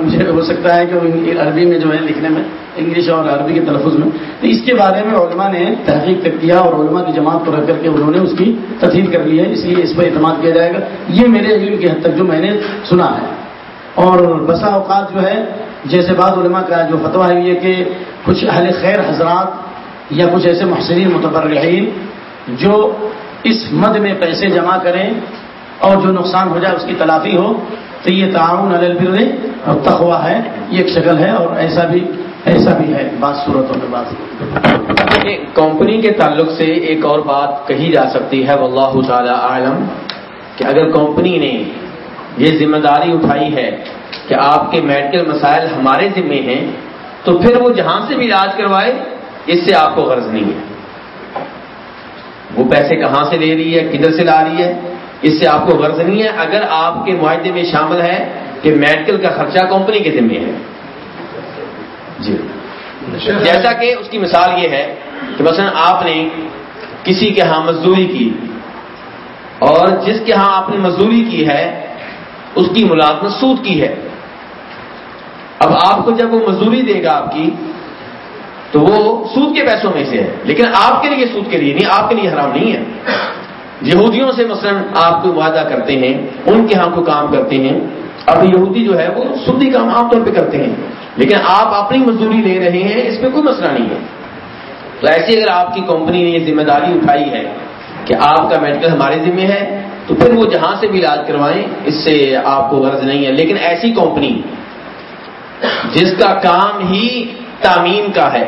مجھے ہو سکتا ہے کہ عربی میں جو ہے لکھنے میں، انگلش اور عربی کے تلفظ میں۔ تو اس کے بارے میں علماء نے تحقیق کیا اور علماء کی جماعت کو رکھ کر کے انہوں نے اس کی تفصیل کر لی ہے۔ اس لیے اس پر اعتماد کیا جائے گا۔ یہ میرے علم کی حد تک جو میں نے سنا ہے۔ اور بسا اوقات جو ہے، جیسے بعض علماء کا جو فتویٰ ہے، یہ کہ کچھ اہل خیر حضرات یا کچھ ایسے محسرین متبرعین جو اس مد میں پیسے جمع کریں اور جو نقصان ہو جائے، اس کی تلافی ہو تو یہ تعاون البر اور تخوا ہے، یہ ایک شکل ہے اور ایسا بھی ایسا بھی ہے بات صورتوں میں بات کمپنی کے تعلق سے ایک اور بات کہی جا سکتی ہے، واللہ تعالی عالم کہ اگر کمپنی نے یہ ذمہ داری اٹھائی ہے کہ آپ کے میڈیکل مسائل ہمارے ذمے ہیں، تو پھر وہ جہاں سے بھی علاج کروائے، اس سے آپ کو غرض نہیں ہے۔ وہ پیسے کہاں سے لے رہی ہے، کدھر سے لا رہی ہے اس سے آپ کو غرض نہیں ہے، اگر آپ کے معاہدے میں شامل ہے کہ میڈیکل کا خرچہ کمپنی کے ذمے ہے۔ جی۔ جیسا کہ اس کی مثال یہ ہے کہ مثلا آپ نے کسی کے ہاں مزدوری کی اور جس کے ہاں آپ نے مزدوری کی ہے، اس کی ملازمت سود کی ہے۔ اب آپ کو جب وہ مزدوری دے گا آپ کی، تو وہ سود کے پیسوں میں سے ہے۔ لیکن آپ کے لیے سود کے لیے نہیں، آپ کے لیے حرام نہیں ہے۔ یہودیوں سے مثلا آپ کو وعدہ کرتے ہیں، ان کے ہاں کو کام کرتے ہیں، اب یہودی جو ہے وہ سودی کام عام طور پہ کرتے ہیں، لیکن آپ اپنی مزدوری لے رہے ہیں، اس میں کوئی مسئلہ نہیں ہے۔ تو ایسی اگر آپ کی کمپنی نے یہ ذمہ داری اٹھائی ہے کہ آپ کا میڈیکل ہمارے ذمہ ہے، تو پھر وہ جہاں سے بھی علاج کروائیں، اس سے آپ کو غرض نہیں ہے۔ لیکن ایسی کمپنی جس کا کام ہی تعمیم کا ہے،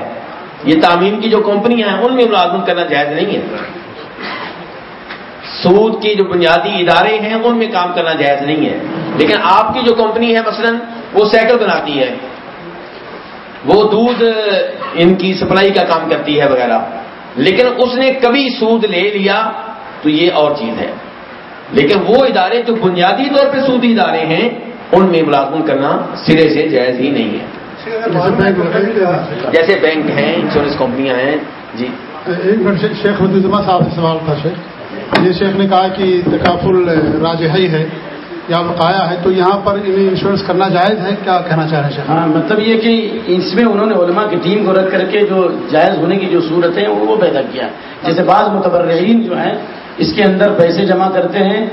یہ تعمیم کی جو کمپنیاں ہیں، ان میں ملازمت کرنا جائز نہیں ہے۔ سود کی جو بنیادی ادارے ہیں، ان میں کام کرنا جائز نہیں ہے۔ لیکن آپ کی جو کمپنی ہے، مثلا، وہ سائیکل بناتی ہے۔ وہ دودھ، ان کی سپلائی کا کام کرتی ہے وغیرہ۔ لیکن اس نے کبھی سود لے لیا تو یہ اور چیز ہے۔ لیکن وہ ادارے جو بنیادی طور پہ سودی ادارے ہیں، ان میں ملازمت کرنا سرے سے جائز ہی نہیں ہے۔ جیسے بینک ہیں، انشورنس کمپنیاں ہیں۔ جی۔ ایک منٹ، شیخ صاحب سے سوال تھا، شیخ۔ یہ شیخ نے کہا کہ تکافل راجحی ہے یا بقایا ہے تو یہاں پر انہیں انشورنس کرنا جائز ہے؟ کیا کہنا چاہ رہے ہیں شیخ؟ ہاں مطلب یہ کہ اس میں انہوں نے علماء کی ٹیم کو رکھ کر کے جو جائز ہونے کی جو صورت ہے وہ پیدا کیا۔ جیسے بعض متبرعین جو ہیں اس کے اندر پیسے جمع کرتے ہیں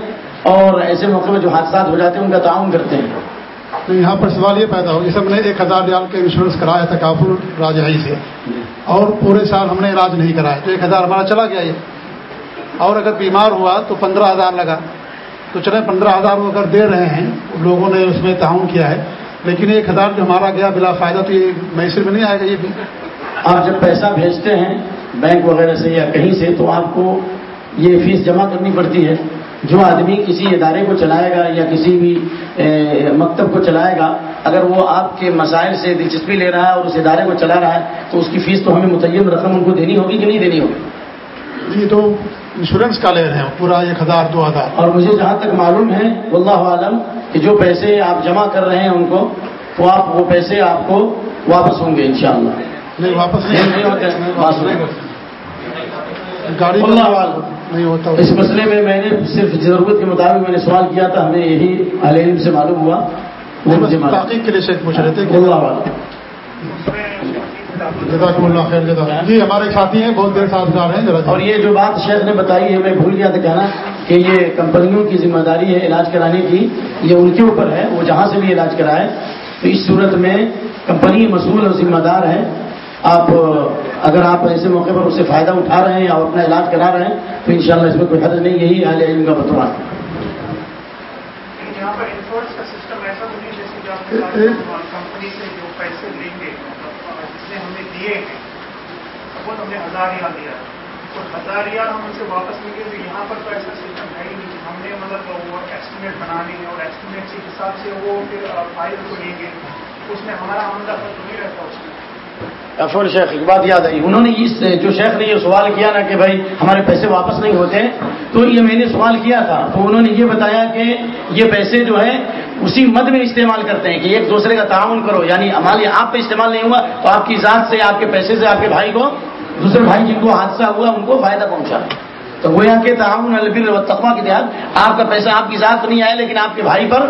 اور ایسے موقع میں جو حادثات ہو جاتے ہیں ان کا تعاون کرتے ہیں۔ تو یہاں پر سوال یہ پیدا ہو جیسے ہم نے ایک ہزار ریال کا انشورنس کرایا تھا کافر راجہائی سے۔ اور پورے سال ہم نے علاج نہیں کرایا تو ایک ہزار ہمارا چلا گیا یہ۔ اور اگر بیمار ہوا تو پندرہ ہزار لگا۔ تو چلے پندرہ ہزار وہ اگر دے رہے ہیں لوگوں نے اس میں تعاون کیا ہے۔ لیکن ایک ہزار جو ہمارا گیا بلا فائدہ تو یہ میسر میں نہیں آئے گا یہ بھی۔ آپ جب پیسہ بھیجتے ہیں بینک وغیرہ سے یا کہیں سے تو آپ کو یہ فیس جمع کرنی پڑتی ہے۔ جو آدمی کسی ادارے کو چلائے گا یا کسی بھی مکتب کو چلائے گا اگر وہ آپ کے مسائل سے دلچسپی لے رہا ہے اور اس ادارے کو چلا رہا ہے تو اس کی فیس تو ہمیں متعین رقم ان کو دینی ہوگی کہ نہیں دینی ہوگی؟ یہ تو انشورنس کا لے رہے ہیں پورا ایک ہزار دو ہزار۔ اور مجھے جہاں تک معلوم ہے واللہ عالم کہ جو پیسے آپ جمع کر رہے ہیں ان کو تو آپ وہ پیسے آپ کو واپس ہوں گے انشاءاللہ۔ نہیں واپس نہیں ہوتے۔ گاڑی اللہ عالم۔ نہیں ہوتا۔ اس مسئلے میں میں نے صرف ضرورت کے مطابق میں نے سوال کیا تھا ہمیں یہی علم سے معلوم ہوا۔ تحقیق کے لیے شیخ پوچھ رہے تھے اللہ جزاک اللہ خیر جزاک جی ہمارے ساتھی ہیں بہت دیر ساتھ جا رہے ہیں ذرا اور یہ جو بات شیخ نے بتائی ہے میں بھول گیا تھا کہنا کہ یہ کمپنیوں کی ذمہ داری ہے علاج کرانے کی۔ یہ ان کے اوپر ہے وہ جہاں سے بھی علاج کرائے۔ تو اس صورت میں کمپنی مسئول اور ذمہ دار ہے۔ آپ اگر آپ ایسے موقع پر اس سے فائدہ اٹھا رہے ہیں اور اپنا علاج کرا رہے ہیں تو انشاءاللہ اس میں کوئی حرض نہیں یہی اہل علم کا بتوا یہاں پر انشورنس کا سسٹم ایسا نہیں جیسے کہ آپ نے کمپنی سے جو پیسے لیں گے جس نے ہم نے دیے ہیں۔ سپوز ہم نے ہزار ریال دیا۔ تو ہزار ریال ہم ان سے واپس لیں گے تو یہاں پر تو ایسا سسٹم ہے ہی نہیں۔ ہم نے مطلب وہ ایسٹیمیٹ بنانے ہیں اور ایسٹیمیٹ کے حساب سے وہ پھر فائل کو لیں گے۔ اس میں ہمارا آمدہ تو نہیں رہتا اس میں۔ افر شیخ ایک بات یاد آئی۔ انہوں نے اس جو شیخ نے یہ سوال کیا نا کہ بھائی ہمارے پیسے واپس نہیں ہوتے، تو یہ میں نے سوال کیا تھا۔ تو انہوں نے یہ بتایا کہ یہ پیسے جو ہے، اسی مد میں استعمال کرتے ہیں کہ ایک دوسرے کا تعاون کرو۔ یعنی ہمارے آپ پہ استعمال نہیں ہوا، تو آپ کی ذات سے، آپ کے پیسے سے، آپ کے بھائی کو، دوسرے بھائی جن کو حادثہ ہوا، ان کو فائدہ پہنچا۔ تو وہ یہاں کے تعاون البر و تقوا کے تحت آپ کا پیسہ آپ کی ذات نہیں آیا، لیکن آپ کے بھائی پر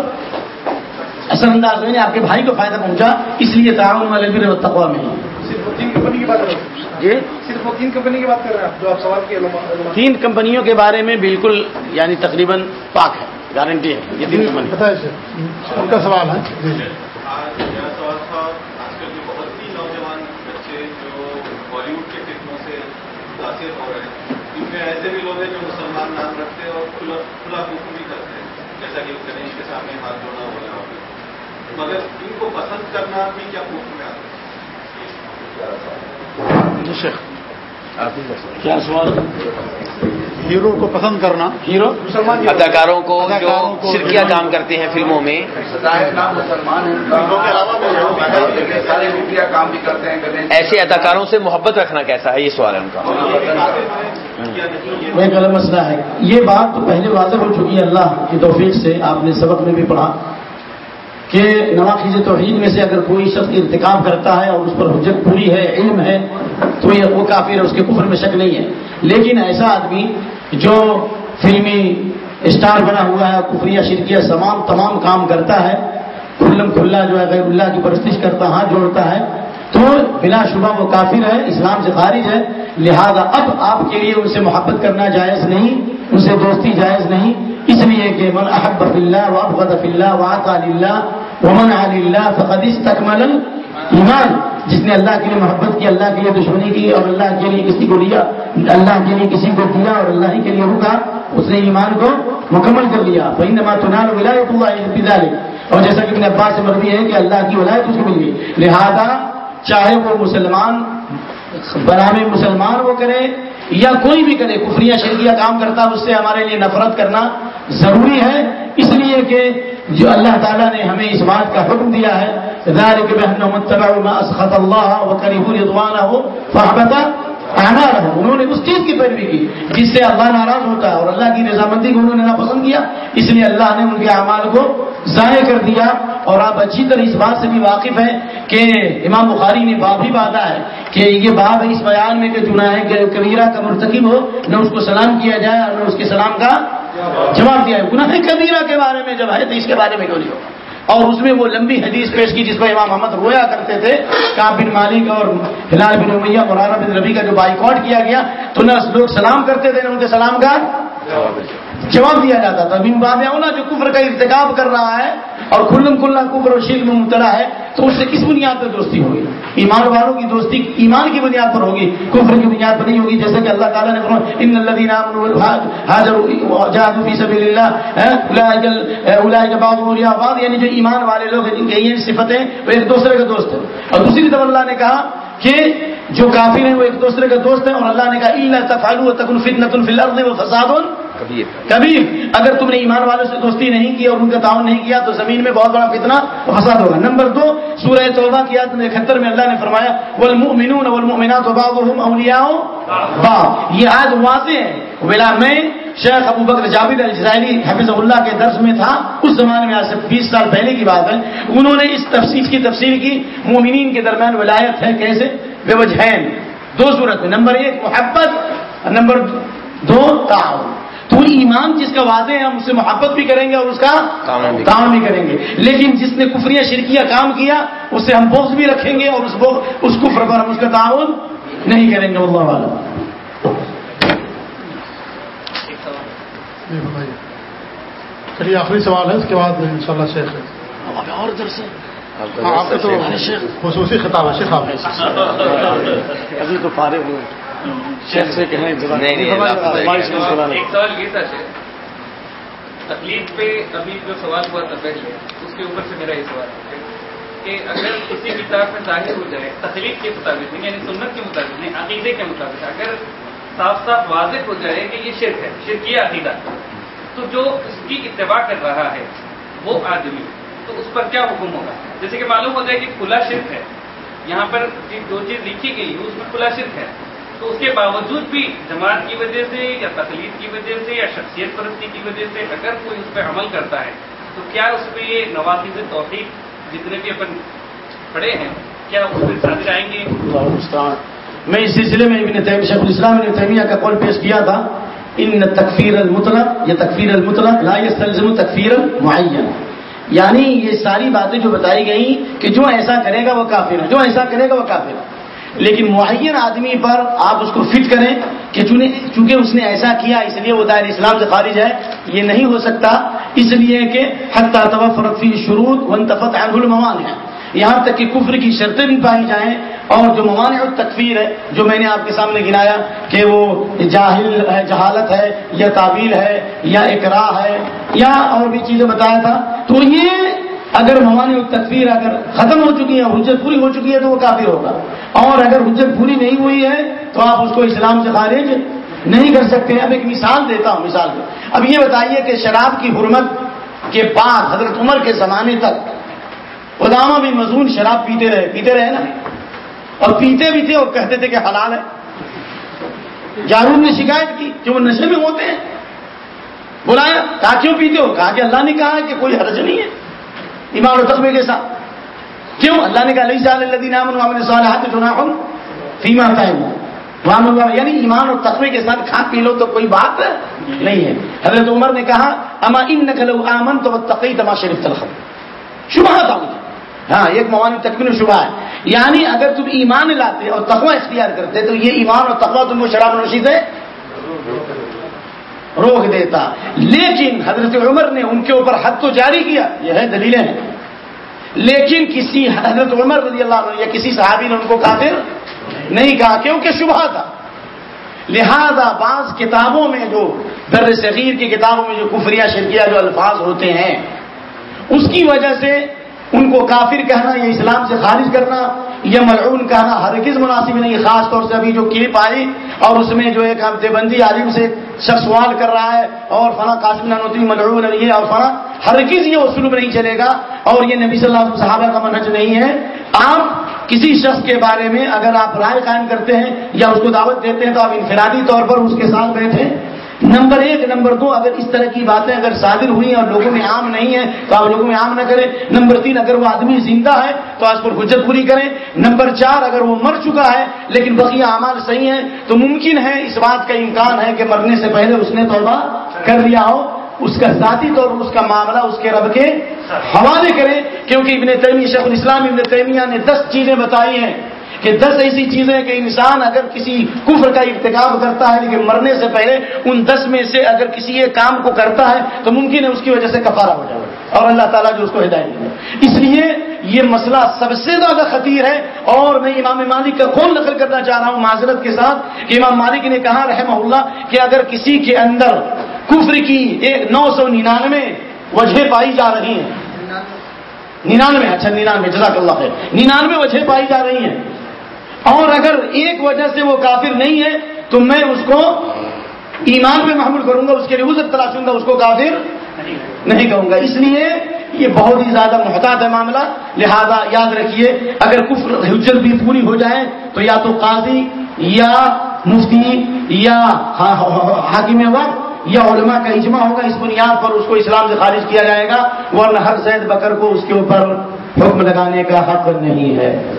اثر انداز ہوئے آپ کے بھائی کو فائدہ پہنچا اس لیے تعاون البر و تقوا میں صرف تین کمپنی کی بات کر رہے ہیں جی صرف وہ تین کمپنی کی بات کر رہے ہیں جو آپ سوال کیے تین کمپنیوں کے بارے میں بالکل یعنی تقریباً پاک ہے گارنٹی ہے یہ تین کمپنی ان کا سوال ہے جی جی آج میرا سوال تھا آج کل کے بہت ہی نوجوان بچے جو بالی ووڈ کے فلموں سے متاثر ہو رہے ہیں ان میں ایسے بھی لوگ ہیں جو مسلمان نام رکھتے ہیں اور کھلا کھلا بھی کرتے ہیں جیسا کہ گنیش کے سامنے ہاتھ جوڑنا ہو رہا ہے مگر ان کو پسند کرنا بھی کیا حکم میں آتا؟ ہے جی شیخ کیا سوال؟ ہیرو کو پسند کرنا؟ ہیرو اداکاروں کو جو شرکیہ کام کرتے ہیں فلموں میں۔ ظاہر نام مسلمان ہیں۔ لیکن سارے میڈیا کام بھی کرتے ہیں گنیش ایسے اداکاروں سے محبت رکھنا کیسا ہے؟ یہ سوال ہے ان کا۔ ایک الگ مسئلہ ہے۔ یہ بات تو پہلے واضح ہو چکی ہے اللہ کی توفیق سے آپ نے سبق میں بھی پڑھا۔ کہ نواخذ توحید میں سے اگر کوئی شخص ارتکاب کرتا ہے اور اس پر حجت پوری ہے، علم ہے، تو یہ وہ کافر ہے، اس کے کفر میں شک نہیں ہے۔ لیکن ایسا آدمی جو فلمی اسٹار بنا ہوا ہے، کفریہ، شرکیہ، تمام تمام کام کرتا ہے، کھلم کھلا جو ہے، غیر اللہ کی پرستش کرتا ہاتھ جوڑتا ہے، تو بلا شبہ وہ کافر ہے، اسلام سے خارج ہے۔ لہذا اب آپ کے لیے ان سے محبت کرنا جائز نہیں، ان سے دوستی جائز نہیں۔ اس لیے کہ من احب اللہ و ابغض فی اللہ واط اللہ ومن علی اللہ فقد استکمل ایمان جس نے اللہ کے لیے محبت کی، اللہ کے لیے دشمنی کی اور اللہ کے لیے کسی کو لیا اللہ کے لیے کسی کو دیا اور اللہ ہی کے لیے رکا اس نے ایمان کو مکمل کر لیا۔ فإنما نما تنال ولایت اللہ اور جیسا کہ ابن عباس سے مرضی ہے کہ اللہ کی ولایت اس کو مل گئی۔ لہذا چاہے وہ مسلمان برامے مسلمان وہ کرے یا کوئی بھی کرے کفریہ شرکیہ کام کرتا اس سے ہمارے لیے نفرت کرنا ضروری ہے۔ اس لیے کہ جو اللہ تعالیٰ نے ہمیں اس بات کا حکم دیا ہے انہوں نے اس چیز کی پیروی کی جس سے اللہ ناراض ہوتا ہے اور اللہ کی رضامندی کو انہوں نے ناپسند کیا۔ اس لیے اللہ نے ان کے اعمال کو ضائع کر دیا۔ اور آپ اچھی طرح اس بات سے بھی واقف ہیں کہ امام بخاری نے باب بھی بادا ہے کہ یہ باب اس بیان میں کہ چنا ہے کبیرہ کا مرتکب ہو، نہ اس کو سلام کیا جائے اور نہ اس کے سلام کا جواب دیا ہے، گناہ کبیرہ کے بارے میں، جب ہے تو اس کے بارے میں کیوں نہیں ہوگا۔ اور اس میں وہ لمبی حدیث پیش کی جس پر امام محمد رویا کرتے تھے کاب بن مالک اور ہلال بن امیہ مولانا بن ربی کا جو بائیکاٹ کیا گیا، تو نہ لوگ سلام کرتے تھے، نہ ان کے سلام کا جواب دیا جاتا تھا۔ بن باب اولا جو کفر کا ارتکاب کر رہا ہے اور کھلم کھلا کفر اور شرک میں مبتلا ہے، تو اس سے کس بنیاد پر دوستی ہوگی؟ ایمان والوں کی دوستی ایمان کی بنیاد پر ہوگی، کفر کی بنیاد پر نہیں ہوگی جیسے کہ اللہ تعالیٰ نے فرمایا، ان الذين امنوا هاجروا جاهدوا في سبيل الله اولئك اولئك بعضهم اولياء بعض یعنی جو ایمان والے لوگ ہیں، جن کے یہ صفتیں وہ ایک دوسرے کے دوست ہیں۔ اور دوسری طرف اللہ نے کہا کہ جو کافر ہیں وہ ایک دوسرے کا دوست ہیں، اور اللہ نے کہا، الا تفعلوا تكن فتنه في الارض وفساد کبیر۔ اگر تم نے ایمان والوں سے دوستی نہیں کی اور ان کا تعاون نہیں کیا تو زمین میں بہت بڑا فتنہ فساد ہوگا۔ نمبر دو، سورہ توبہ کی آیت اکہتر میں اللہ نے فرمایا، والمؤمنون والمؤمنات بعضهم اولیاء بعض۔ یہ آیت واضح ہے۔ ولا میں شیخ ابو بکر جابر الجزائری حفظ اللہ کے درس میں تھا، اس زمانے میں آج سے بیس سال پہلے کی بات ہے۔ انہوں نے اس تفصیل کی تفصیل کی، مومنین کے درمیان ولایت ہے کیسے؟ بے وجہین دو صورت میں، نمبر ایک، محبت نمبر دو، تعاون۔ تو ایمان جس کا واضح ہے ہم اس سے محبت بھی کریں گے اور اس کا کام بھی کریں گے۔ لیکن جس نے کفریہ شرکیہ کام کیا اس سے ہم بوکس بھی رکھیں گے اور اس اس کفر پر ہم اس کا تعاون نہیں کریں گے۔ اللہ والا چلیے آخری سوال ہے اس کے بعد ان شاء اللہ شیخ اور ادھر سے ہاں، آپ تو خصوصی خطاب ہے شیخ آپ ابھی تو فارغ ہوئے۔ شیخ سے کہیں ایک سوال یہ تھا تکلیف پہ ابھی جو سوال ہوا تھا پہلے اس کے اوپر سے میرا یہ سوال ہے کہ اگر کسی کتاب میں ظاہر ہو جائے تکلیف کے مطابق نہیں یعنی سنت کے مطابق نہیں عقیدے کے مطابق اگر صاف صاف واضح ہو جائے کہ یہ شرک ہے شرکی عقیدہ تو جو اس کی اتباع کر رہا ہے وہ آدمی تو اس پر کیا حکم ہوگا؟ جیسے کہ معلوم ہو جائے کہ کھلا شرک ہے یہاں پر جو چیز لکھی گئی ہے اس میں کھلا شرک ہے۔ تو اس کے باوجود بھی جماعت کی وجہ سے یا تقلید کی وجہ سے یا شخصیت پرستی کی وجہ سے اگر کوئی اس پہ عمل کرتا ہے، تو کیا اس پہ یہ نوازی توفیق جتنے بھی اپن پڑے ہیں، کیا اس پہ ساتھ جائیں گے؟ میں اس سلسلے میں ابن شیخ الاسلام ابن تیمیہ کا قول پیش کیا تھا، ان تکفیر المطلق یا تکفیر المطلق لا يستلزم تکفیر معین۔ یعنی یہ ساری باتیں جو بتائی گئی کہ جو ایسا کرے گا وہ کافر ہے، جو ایسا کرے گا وہ کافر ہے۔ لیکن معین آدمی پر آپ اس کو فٹ کریں کہ چونکہ اس نے ایسا کیا، اس لیے وہ دائر اسلام سے خارج ہے، یہ نہیں ہو سکتا۔ اس لیے کہ حتیٰ فرقی شروع ونتفت عن الموان ہے یہاں تک کہ کفر کی شرطیں بھی پائی جائیں اور جو ممانع تکفیر ہے، جو میں نے آپ کے سامنے گنایا کہ وہ جاہل ہے، جہالت ہے، یا تعبیر ہے، یا اقرا ہے، یا اور بھی چیزیں بتایا تھا، تو یہ اگر موانی تصویر اگر ختم ہو چکی ہے حجت پوری ہو چکی ہے تو وہ کافی ہوگا۔ اور اگر حجت پوری نہیں ہوئی ہے تو آپ اس کو اسلام سے خارج نہیں کر سکتے اب ایک مثال دیتا ہوں، مثال۔ پہ اب یہ بتائیے کہ شراب کی حرمت کے بعد حضرت عمر کے زمانے تک علامہ بھی مضمون شراب پیتے رہے پیتے رہے نا؟ اور پیتے بھی تھے اور کہتے تھے کہ حلال ہے۔ جارون نے شکایت کی کہ وہ نشے میں ہوتے ہیں۔ بلایا کہا کیوں پیتے ہو؟ کہا کہ اللہ نے کہا کہ کوئی حرج نہیں ہے۔ ایمان و تقوی کے ساتھ۔ کیوں؟ اللہ نے کہا علیہ صاحب نام فیما ٹائم یعنی ایمان اور تقوی کے ساتھ کھا، پی لو تو کوئی بات نہیں ہے۔ حضرت عمر نے کہا، اما ان نقل امن تو تقی تما شریف تلخ شبہ تھا ہاں ایک موانی تقوی شبہ ہے۔ یعنی اگر تم ایمان لاتے اور تقوی اختیار کرتے، تو یہ ایمان اور تقوی تم کو شراب نوشی سے روک دیتا۔ لیکن حضرت عمر نے ان کے اوپر حد تو جاری کیا۔ یہ ہے دلیلیں۔ ہیں لیکن کسی حضرت عمر رضی اللہ عنہ یا کسی صحابی نے ان کو کافر نہیں کہا، کیونکہ شبہ تھا۔ لہذا بعض کتابوں میں جو در صغیر کی کتابوں میں جو کفریہ شرکیہ جو الفاظ ہوتے ہیں، اس کی وجہ سے ان کو کافر کہنا یا اسلام سے خارج کرنا یا ملعون کہنا ہر مناسب نہیں، خاص طور سے ابھی جو کلپ آئی اور اس میں جو ایک ہفتے بندی عالم سے شخص سوال کر رہا ہے اور فلاں قاسم نانوتی ملعون نہیں ہے اور فلاں ہر یہ اسلوب نہیں چلے گا اور یہ نبی صلی اللہ علیہ صحابہ کا منہج نہیں ہے۔ آپ کسی شخص کے بارے میں اگر آپ رائے قائم کرتے ہیں یا اس کو دعوت دیتے ہیں تو آپ انفرادی طور پر اس کے ساتھ بیٹھے نمبر ایک، نمبر دو، اگر اس طرح کی باتیں اگر صادر ہوئی اور لوگوں میں عام نہیں ہے تو آپ لوگوں میں عام نہ کریں۔ نمبر تین، اگر وہ آدمی زندہ ہے، تو آج پر حجت پوری کریں۔ نمبر چار، اگر وہ مر چکا ہے، لیکن بقیہ اعمال صحیح ہیں، تو ممکن ہے اس بات کا امکان ہے کہ مرنے سے پہلے اس نے توبہ کر لیا ہو۔ اس کا ذاتی طور اس کا معاملہ اس کے رب کے حوالے کرے کیونکہ ابن تیمیہ، شیخ الاسلام ابن تیمیہ نے دس چیزیں بتائی ہیں۔ کہ دس ایسی چیزیں کہ انسان اگر کسی کفر کا ارتکاب کرتا ہے، لیکن مرنے سے پہلے ان دس میں سے اگر کسی ایک کام کو کرتا ہے، تو ممکن ہے اس کی وجہ سے کفارہ ہو جائے۔ اور اللہ تعالیٰ جو اس کو ہدایت دے۔ اس لیے یہ مسئلہ سب سے زیادہ خطیر ہے۔ اور میں امام مالک کا کون نقل کرنا چاہ رہا ہوں معذرت کے ساتھ، کہ امام مالک نے کہا رحمہ اللہ کہ اگر کسی کے اندر کفر کی ایک نو سو ننانوے وجہ پائی جا رہی ہیں۔ ننانوے۔ اچھا ننانوے، جزاک اللہ خیر۔ ننانوے وجہ پائی جا رہی ہیں۔ اور اگر ایک وجہ سے وہ کافر نہیں ہے، تو میں اس کو ایمان پہ محمول کروں گا، اس کے لیے تلاشوں گا، اس کو کافر نہیں کہوں گا۔ اس لیے یہ بہت ہی زیادہ محتاط ہے معاملہ۔ لہذا یاد رکھیے، اگر کفر حجت بھی پوری ہو جائے، تو یا تو قاضی یا مفتی یا حاکم وقت یا علماء کا اجماع ہوگا۔ اس بنیاد پر اس کو اسلام سے خارج کیا جائے گا، ورنہ ہر زید بکر کو اس کے اوپر حکم لگانے کا حق نہیں ہے۔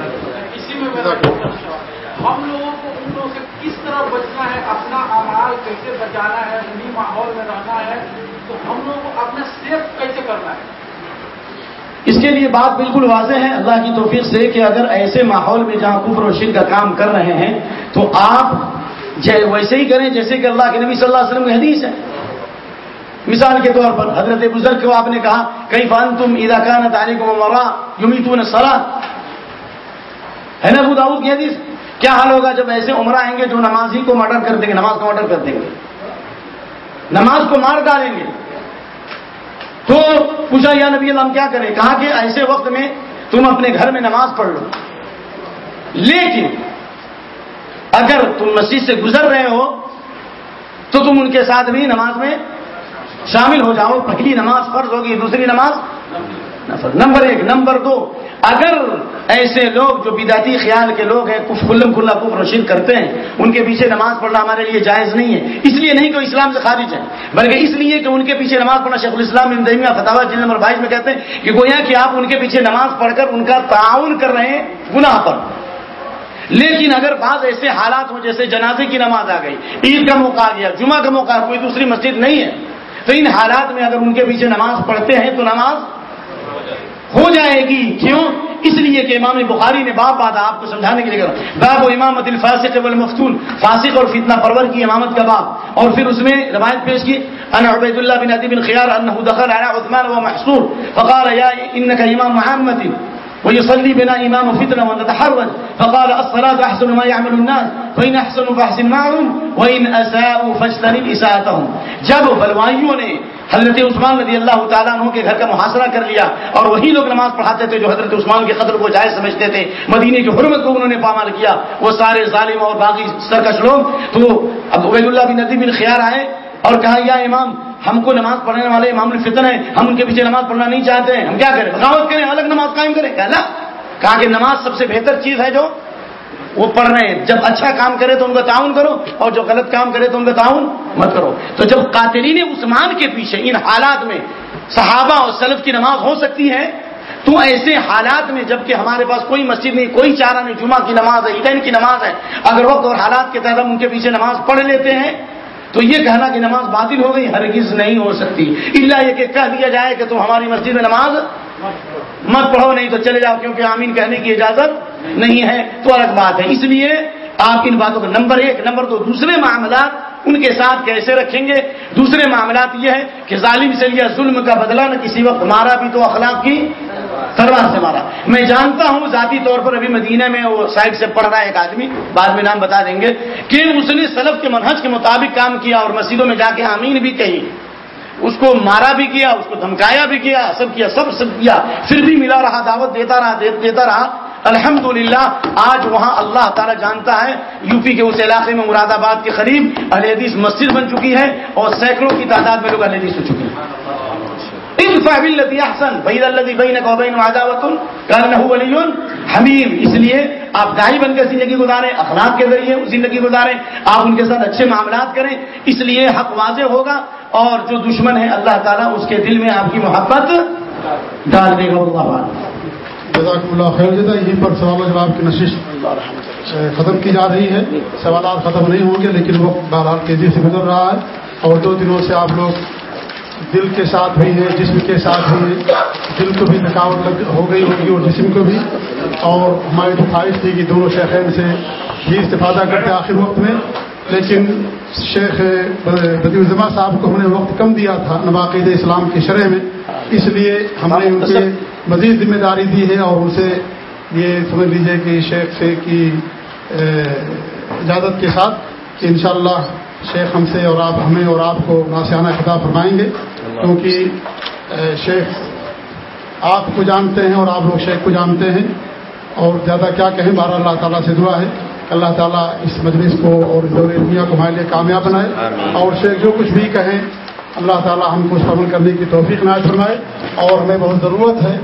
ہم لوگوں کو ان لوگوں سے کس طرح بچنا ہے اپنا امال کیسے بچانا ہے انہیں ماحول میں رہنا ہے تو ہم لوگوں کو اپنا سیف کیسے کرنا ہے؟ اس کے لیے بات بالکل واضح ہے۔ اللہ کی توفیق سے کہ اگر ایسے ماحول میں جہاں کفر و شرک کا کام کر رہے ہیں تو آپ ویسے ہی کریں جیسے کہ اللہ کے نبی صلی اللہ علیہ وسلم کی حدیث ہے۔ مثال کے طور پر حضرت بزرگ کو آپ نے کہا کئی فان تم اداکان تعلیم کو مرا یومی تو نے ہے نا ابو داؤد کی حدیث؟ کیا حال ہوگا جب ایسے عمرہ آئیں گے جو نماز ہی کو مرڈر کر دیں گے، نماز کو مرڈر کر دیں گے؟ نماز کو مار ڈالیں گے۔ تو پوچھا، یا نبی اللہ ہم کیا کریں؟ کہا کہ ایسے وقت میں تم اپنے گھر میں نماز پڑھ لو۔ لیکن اگر تم مسجد سے گزر رہے ہو، تو تم ان کے ساتھ بھی نماز میں شامل ہو جاؤ۔ پہلی نماز فرض ہوگی، دوسری نماز نمبر ایک. نمبر دو. اگر ایسے لوگ جو بداتی خیال کے لوگ ہیں کچھ کلم کھلا کف رشید کرتے ہیں، ان کے پیچھے نماز پڑھنا ہمارے لیے جائز نہیں ہے۔ اس لیے نہیں کہ وہ اسلام سے خارج ہے بلکہ اس لیے کہ ان کے پیچھے نماز پڑھنا شیخ الاسلام اندیمیہ فتح جلد نمبر بائیس میں کہتے ہیں کہ گویا کہ آپ ان کے پیچھے نماز پڑھ کر ان کا تعاون کر رہے ہیں، گناہ پر۔ لیکن اگر بعض ایسے حالات ہوں، جیسے جنازے کی نماز آ گئی، عید کا موقع آ گیا، جمعہ کا موقع، کوئی دوسری مسجد نہیں ہے، تو ان حالات میں اگر ان کے پیچھے نماز پڑھتے ہیں، تو نماز ہو جائے گی۔ کیوں؟ اس لیے کہ امام بخاری نے باپ بات آپ کو سمجھانے کے لیے باب و امامت الفاسق والمفتون، فاسق اور فتنہ پرور کی امامت کا باب۔ اور پھر اس میں روایت پیش کی ان عبید اللہ بن عدی بن خیار انه دخل على عثمان وهو محصور، فقال يا انك امام محمد ويصلي بنا امام فتنه ونتحرج فقال الصلاه احسن ما يعمل الناس فان احسنوا فاحسن معهم وان اساءوا فاجتنب اساءتهم۔ جب بلوائیوں نے حضرت عثمان رضی اللہ تعالیٰ عنہ کے گھر کا محاصرہ کر لیا اور وہی لوگ نماز پڑھاتے تھے جو حضرت عثمان کے قدر کو جائز سمجھتے تھے۔ مدینے کی حرمت کو انہوں نے پامال کیا۔ وہ سارے ظالم اور باقی سرکش لوگ۔ تو اب عبید اللہ بن ندی بن خیال آئے اور کہا، یا امام، ہم کو نماز پڑھنے والے امام الفتن ہیں۔ ہم ان کے پیچھے نماز پڑھنا نہیں چاہتے ہیں۔ ہم کیا کریں؟ بغاوت کریں؟ الگ نماز قائم کریں؟ کہنا کہا کہ نماز سب سے بہتر چیز ہے جو وہ پڑھ رہے ہیں۔ جب اچھا کام کرے تو ان کا تعاون کرو، اور جو غلط کام کرے تو ان کا تعاون مت کرو۔ تو جب قاتلین عثمان کے پیچھے ان حالات میں صحابہ اور سلف کی نماز ہو سکتی ہے، تو ایسے حالات میں جبکہ ہمارے پاس کوئی مسجد نہیں، کوئی چارہ نہیں، جمعہ کی نماز ہے، عیدین کی نماز ہے، اگر وقت اور حالات کے تحت ہم ان کے پیچھے نماز پڑھ لیتے ہیں، تو یہ کہنا کہ نماز باطل ہو گئی، ہرگز نہیں ہو سکتی۔ اللہ یہ کہ کہہ دیا جائے کہ تم ہماری مسجد میں نماز مت پڑھو، نہیں تو چلے جاؤ، کیونکہ آمین کہنے کی اجازت نہیں ہے، تو الگ بات ہے۔ اس لیے آپ ان باتوں کا نمبر ایک، نمبر دو، دوسرے معاملات ان کے ساتھ کیسے رکھیں گے؟ دوسرے معاملات یہ ہے کہ ظالم سے لیا ظلم کا بدلہ، نہ کسی وقت مارا بھی تو اخلاق کی تلوار سے مارا۔ میں جانتا ہوں، ذاتی طور پر ابھی مدینہ میں وہ سائڈ سے پڑھ رہا ہے ایک آدمی، بعد میں نام بتا دیں گے، کہ اس نے سلف کے منہج کے مطابق کام کیا اور مسجدوں میں جا کے آمین بھی کہی۔ اس کو مارا بھی کیا، اس کو دھمکایا بھی کیا، سب کیا، سب سب کیا۔ پھر بھی ملا رہا، دعوت دیتا رہا دیتا رہا۔ الحمدللہ، آج وہاں اللہ تعالیٰ جانتا ہے، یو پی کے اس علاقے میں مراد آباد کے قریب حدیث مسجد بن چکی ہے اور سینکڑوں کی تعداد میں لوگ حدیث ہو چکی ہیں۔ حمیم اس لیے آپ دائی بن کے زندگی گزاریں، اخلاق کے ذریعے زندگی گزاریں، آپ ان کے ساتھ اچھے معاملات کریں۔ اس لیے حق واضح ہوگا اور جو دشمن ہے، اللہ تعالیٰ اس کے دل میں آپ کی محبت ڈال دے گا۔ اللہ جزاک اللہ خیر جزا یہیں پر سوال و جواب کی نشش ختم کی جا رہی ہے۔ سوالات ختم نہیں ہوں گے لیکن وہ بہرحال تیزی سے گزر رہا ہے۔ اور دو دنوں سے آپ لوگ دل کے ساتھ بھی ہیں جسم کے ساتھ بھی ہیں۔ دل کو بھی تھکاوٹ ہو گئی ہوگی اور جسم کو بھی۔ اور ہماری تو خواہش تھی کہ دونوں شیخین سے بھی استفادہ کرتے آخر وقت میں۔ لیکن شیخ بدی الزما صاحب کو ہم نے وقت کم دیا تھا نواقید اسلام کی شرح میں اس لیے ہم نے ان سے مزید ذمہ داری دی ہے اور ان سے یہ سمجھ لیجیے کہ شیخ سے کی اجازت کے ساتھ کہ انشاءاللہ شیخ ہم سے اور آپ ہمیں اور آپ کو ناسیانہ خطاب فرمائیں گے کیونکہ شیخ آپ کو جانتے ہیں اور آپ لوگ شیخ کو جانتے ہیں اور زیادہ کیا کہیں بارہ اللہ تعالیٰ سے دعا ہے۔ اللہ تعالیٰ اس مجلس کو اور دور دنیا کو ہمارے لیے کامیاب بنائے اور شیخ جو کچھ بھی کہیں اللہ تعالیٰ ہم کو شامل کرنے کی توفیق نہ فرمائے اور ہمیں بہت ضرورت ہے